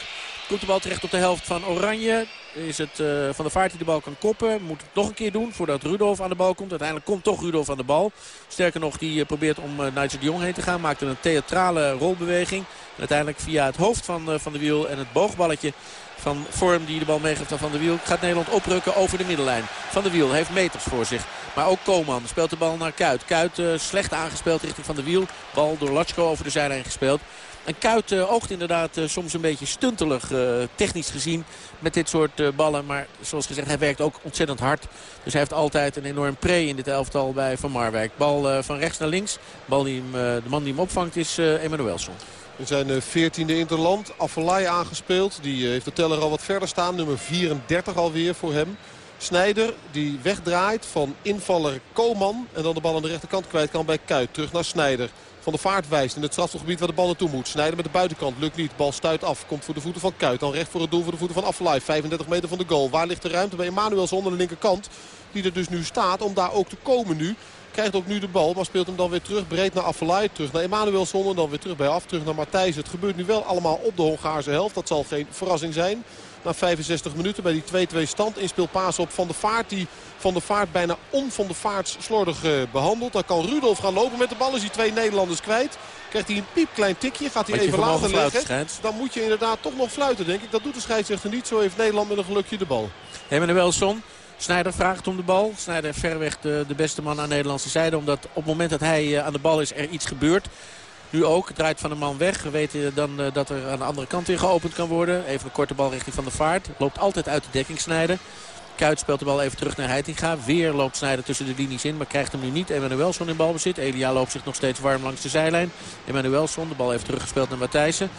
Komt de bal terecht op de helft van Oranje. Is het uh, Van der Vaart die de bal kan koppen. Moet het nog een keer doen voordat Rudolf aan de bal komt. Uiteindelijk komt toch Rudolf aan de bal. Sterker nog, die uh, probeert om uh, Nigel de Jong heen te gaan. Maakt een theatrale rolbeweging. Uiteindelijk via het hoofd van Van de Wiel en het boogballetje van Vorm die de bal meegeeft aan Van der Wiel. Gaat Nederland oprukken over de middenlijn. Van der Wiel heeft meters voor zich. Maar ook Koman speelt de bal naar Kuit. Kuit slecht aangespeeld richting Van der Wiel. Bal door Latschko over de zijlijn gespeeld. En Kuit uh, oogt inderdaad uh, soms een beetje stuntelig, technisch gezien, met dit soort ballen. Maar zoals gezegd, hij werkt ook ontzettend hard. Dus hij heeft altijd een enorm pre in dit elftal bij Van Marwijk. Bal van rechts naar links. Bal die hem, de man die hem opvangt is Emanuelson. In zijn veertiende interland. Affelay aangespeeld. Die heeft de teller al wat verder staan. Nummer 34 alweer voor hem. Snijder die wegdraait van invaller Koman. En dan de bal aan de rechterkant kwijt kan bij Kuit. Terug naar Snijder. Van de vaart wijst in het strafgebied waar de bal naartoe moet. Snijder met de buitenkant. Lukt niet. Bal stuit af. Komt voor de voeten van Kuit. Dan recht voor het doel voor de voeten van Affelay. 35 meter van de goal. Waar ligt de ruimte bij Emanuel onder de linkerkant. Die er dus nu staat om daar ook te komen nu. Krijgt ook nu de bal, maar speelt hem dan weer terug breed naar Affelay. Terug naar Emanuelson en dan weer terug bij af. Terug naar Matthijs. Het gebeurt nu wel allemaal op de Hongaarse helft. Dat zal geen verrassing zijn. Na 65 minuten bij die 2-2 stand. Inspeelpaas op Van de Vaart. Die Van de Vaart bijna on Van de Vaart slordig uh, behandelt. Dan kan Rudolf gaan lopen met de bal. Is hij twee Nederlanders kwijt. Krijgt hij een piepklein tikje. Gaat hij even later leggen. Dan moet je inderdaad toch nog fluiten denk ik. Dat doet de scheidsrechter niet. Zo heeft Nederland met een gelukje de bal. Emanuelson. Snijder vraagt om de bal. Snijder verreweg de, de beste man aan de Nederlandse zijde. Omdat op het moment dat hij uh, aan de bal is er iets gebeurt. Nu ook, draait van de man weg. We weten dan uh, dat er aan de andere kant weer geopend kan worden. Even een korte bal richting Van de Vaart. Loopt altijd uit de dekking Snijder. Kuit speelt de bal even terug naar Heitinga. Weer loopt Snijder tussen de linies in, maar krijgt hem nu niet. Emanuelson in balbezit. Elia loopt zich nog steeds warm langs de zijlijn. Emanuelson, de bal even teruggespeeld naar Matthijssen.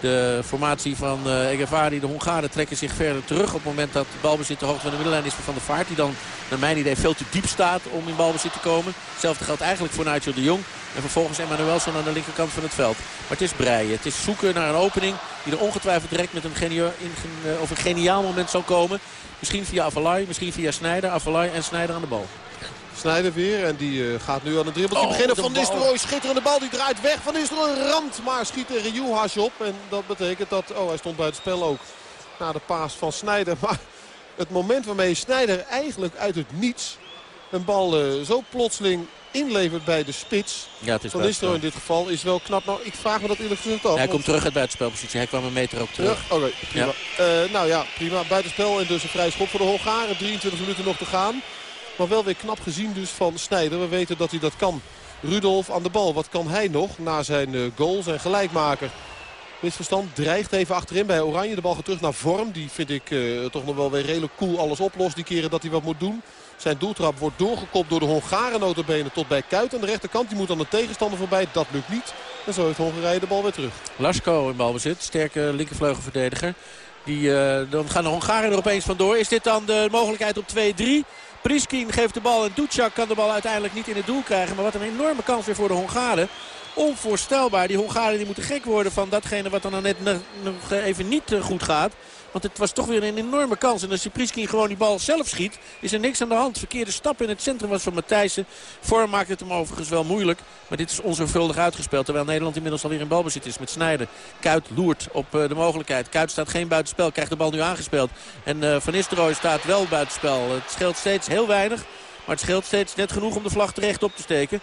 De formatie van uh, Egevari, de Hongaren, trekken zich verder terug. Op het moment dat de balbezit de hoogte van de middenlijn is van de vaart. Die dan, naar mijn idee, veel te diep staat om in balbezit te komen. Hetzelfde geldt eigenlijk voor Nigel de Jong. En vervolgens Emmanuelson aan de linkerkant van het veld. Maar het is breien. Het is zoeken naar een opening die er ongetwijfeld direct met een, genio, in, uh, of een geniaal moment zal komen. Misschien via Avalai, misschien via Snijder. Avalai en Snijder aan de bal. Snijder weer en die uh, gaat nu aan het dribbeltje oh, beginnen. Van Nistelrooy schitterende bal, die draait weg. Van Nistelrooy ramt, maar schiet er Juhas op. En dat betekent dat, oh hij stond bij het spel ook. Na de paas van Snijder. Maar het moment waarmee Snijder eigenlijk uit het niets een bal uh, zo plotseling inlevert bij de spits. Ja, het is van Nistelrooy in dit geval is wel knap. Nou, ik vraag me dat eerlijk gezegd af. Ja, hij komt terug uit buitenspelpositie. Hij kwam een meter ook terug. Ja, Oké, okay, prima. Uh, nou ja, prima. Buitenspel en dus een vrij schop voor de Hongaren. 23 minuten nog te gaan. Maar wel weer knap gezien dus van Snijder. We weten dat hij dat kan. Rudolf aan de bal. Wat kan hij nog na zijn uh, goal, zijn gelijkmaker? Misverstand dreigt even achterin bij Oranje. De bal gaat terug naar Vorm. Die vind ik uh, toch nog wel weer redelijk cool alles oplost. Die keren dat hij wat moet doen. Zijn doeltrap wordt doorgekopt door de Hongaren notabene tot bij Kuit. Aan de rechterkant die moet aan de tegenstander voorbij. Dat lukt niet. En zo heeft Hongarije de bal weer terug. Lasko in balbezit. Sterke linkervleugelverdediger. Die, uh, dan gaan de Hongaren er opeens vandoor. Is dit dan de mogelijkheid op 2-3? Priskin geeft de bal en Ducjak kan de bal uiteindelijk niet in het doel krijgen. Maar wat een enorme kans weer voor de Hongaren. Onvoorstelbaar. Die Hongaren die moeten gek worden van datgene wat dan net nog even niet goed gaat. Want het was toch weer een enorme kans. En als die Priskin gewoon die bal zelf schiet, is er niks aan de hand. Verkeerde stap in het centrum was van Matthijssen. Vorm maakt het hem overigens wel moeilijk. Maar dit is onzorgvuldig uitgespeeld. Terwijl Nederland inmiddels alweer in balbezit is met Snijden. Kuit loert op de mogelijkheid. Kuit staat geen buitenspel. Krijgt de bal nu aangespeeld. En uh, Van Nistelrooy staat wel buitenspel. Het scheelt steeds heel weinig. Maar het scheelt steeds net genoeg om de vlag terecht op te steken.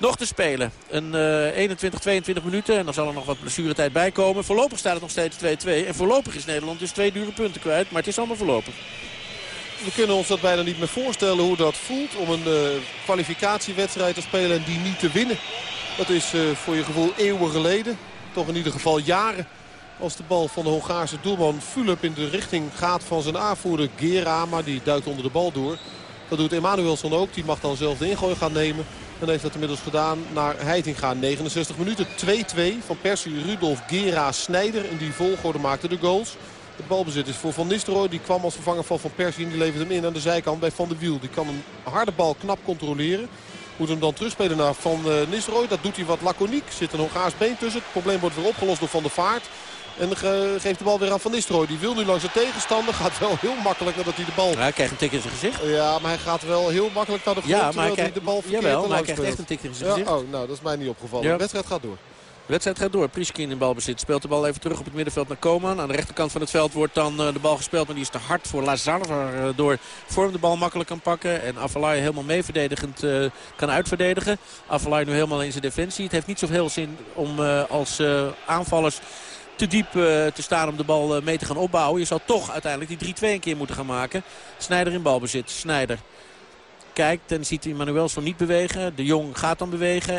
Nog te spelen. Een uh, 21, 22 minuten. En dan zal er nog wat blessuretijd bij komen. Voorlopig staat het nog steeds 2-2. En voorlopig is Nederland dus twee dure punten kwijt. Maar het is allemaal voorlopig. We kunnen ons dat bijna niet meer voorstellen hoe dat voelt. Om een uh, kwalificatiewedstrijd te spelen en die niet te winnen. Dat is uh, voor je gevoel eeuwen geleden. Toch in ieder geval jaren. Als de bal van de Hongaarse doelman Fulop in de richting gaat van zijn aanvoerder Gera. Maar die duikt onder de bal door. Dat doet Emanuelson ook. Die mag dan zelf de ingooi gaan nemen. En heeft dat inmiddels gedaan naar Heitinga. 69 minuten, 2-2 van Persie, Rudolf, Gera, Snijder. In die volgorde maakte de goals. Het balbezit is voor Van Nistelrooy. Die kwam als vervanger van Van Persie en die levert hem in aan de zijkant bij Van der Wiel. Die kan een harde bal knap controleren. Moet hem dan terugspelen naar Van uh, Nistelrooy. Dat doet hij wat laconiek. Zit een Hongaars been tussen. Het probleem wordt weer opgelost door Van der Vaart. En geeft de bal weer aan Van Nistelrooy. Die wil nu langs de tegenstander. Gaat wel heel makkelijk nadat hij de bal... Ja, hij krijgt een tik in zijn gezicht. Ja, maar hij gaat wel heel makkelijk naar de grond. Ja, maar hij krijgt... de bal Jawel, maar hij krijgt echt een tik in zijn gezicht. Ja, oh, nou, dat is mij niet opgevallen. Ja. De wedstrijd gaat door. De wedstrijd gaat door. Priskin in balbezit. Speelt de bal even terug op het middenveld naar Koman. Aan de rechterkant van het veld wordt dan de bal gespeeld. Maar die is te hard voor Lazar. Waardoor Vorm de bal makkelijk kan pakken. En Avalai helemaal mee verdedigend uh, kan uitverdedigen. Avalai nu helemaal in zijn defensie. Het heeft niet zoveel zin om uh, als uh, aanvallers te diep uh, te staan om de bal uh, mee te gaan opbouwen. Je zal toch uiteindelijk die 3-2 een keer moeten gaan maken. Snijder in balbezit. Snijder kijkt en ziet Emmanuelson niet bewegen. De Jong gaat dan bewegen. En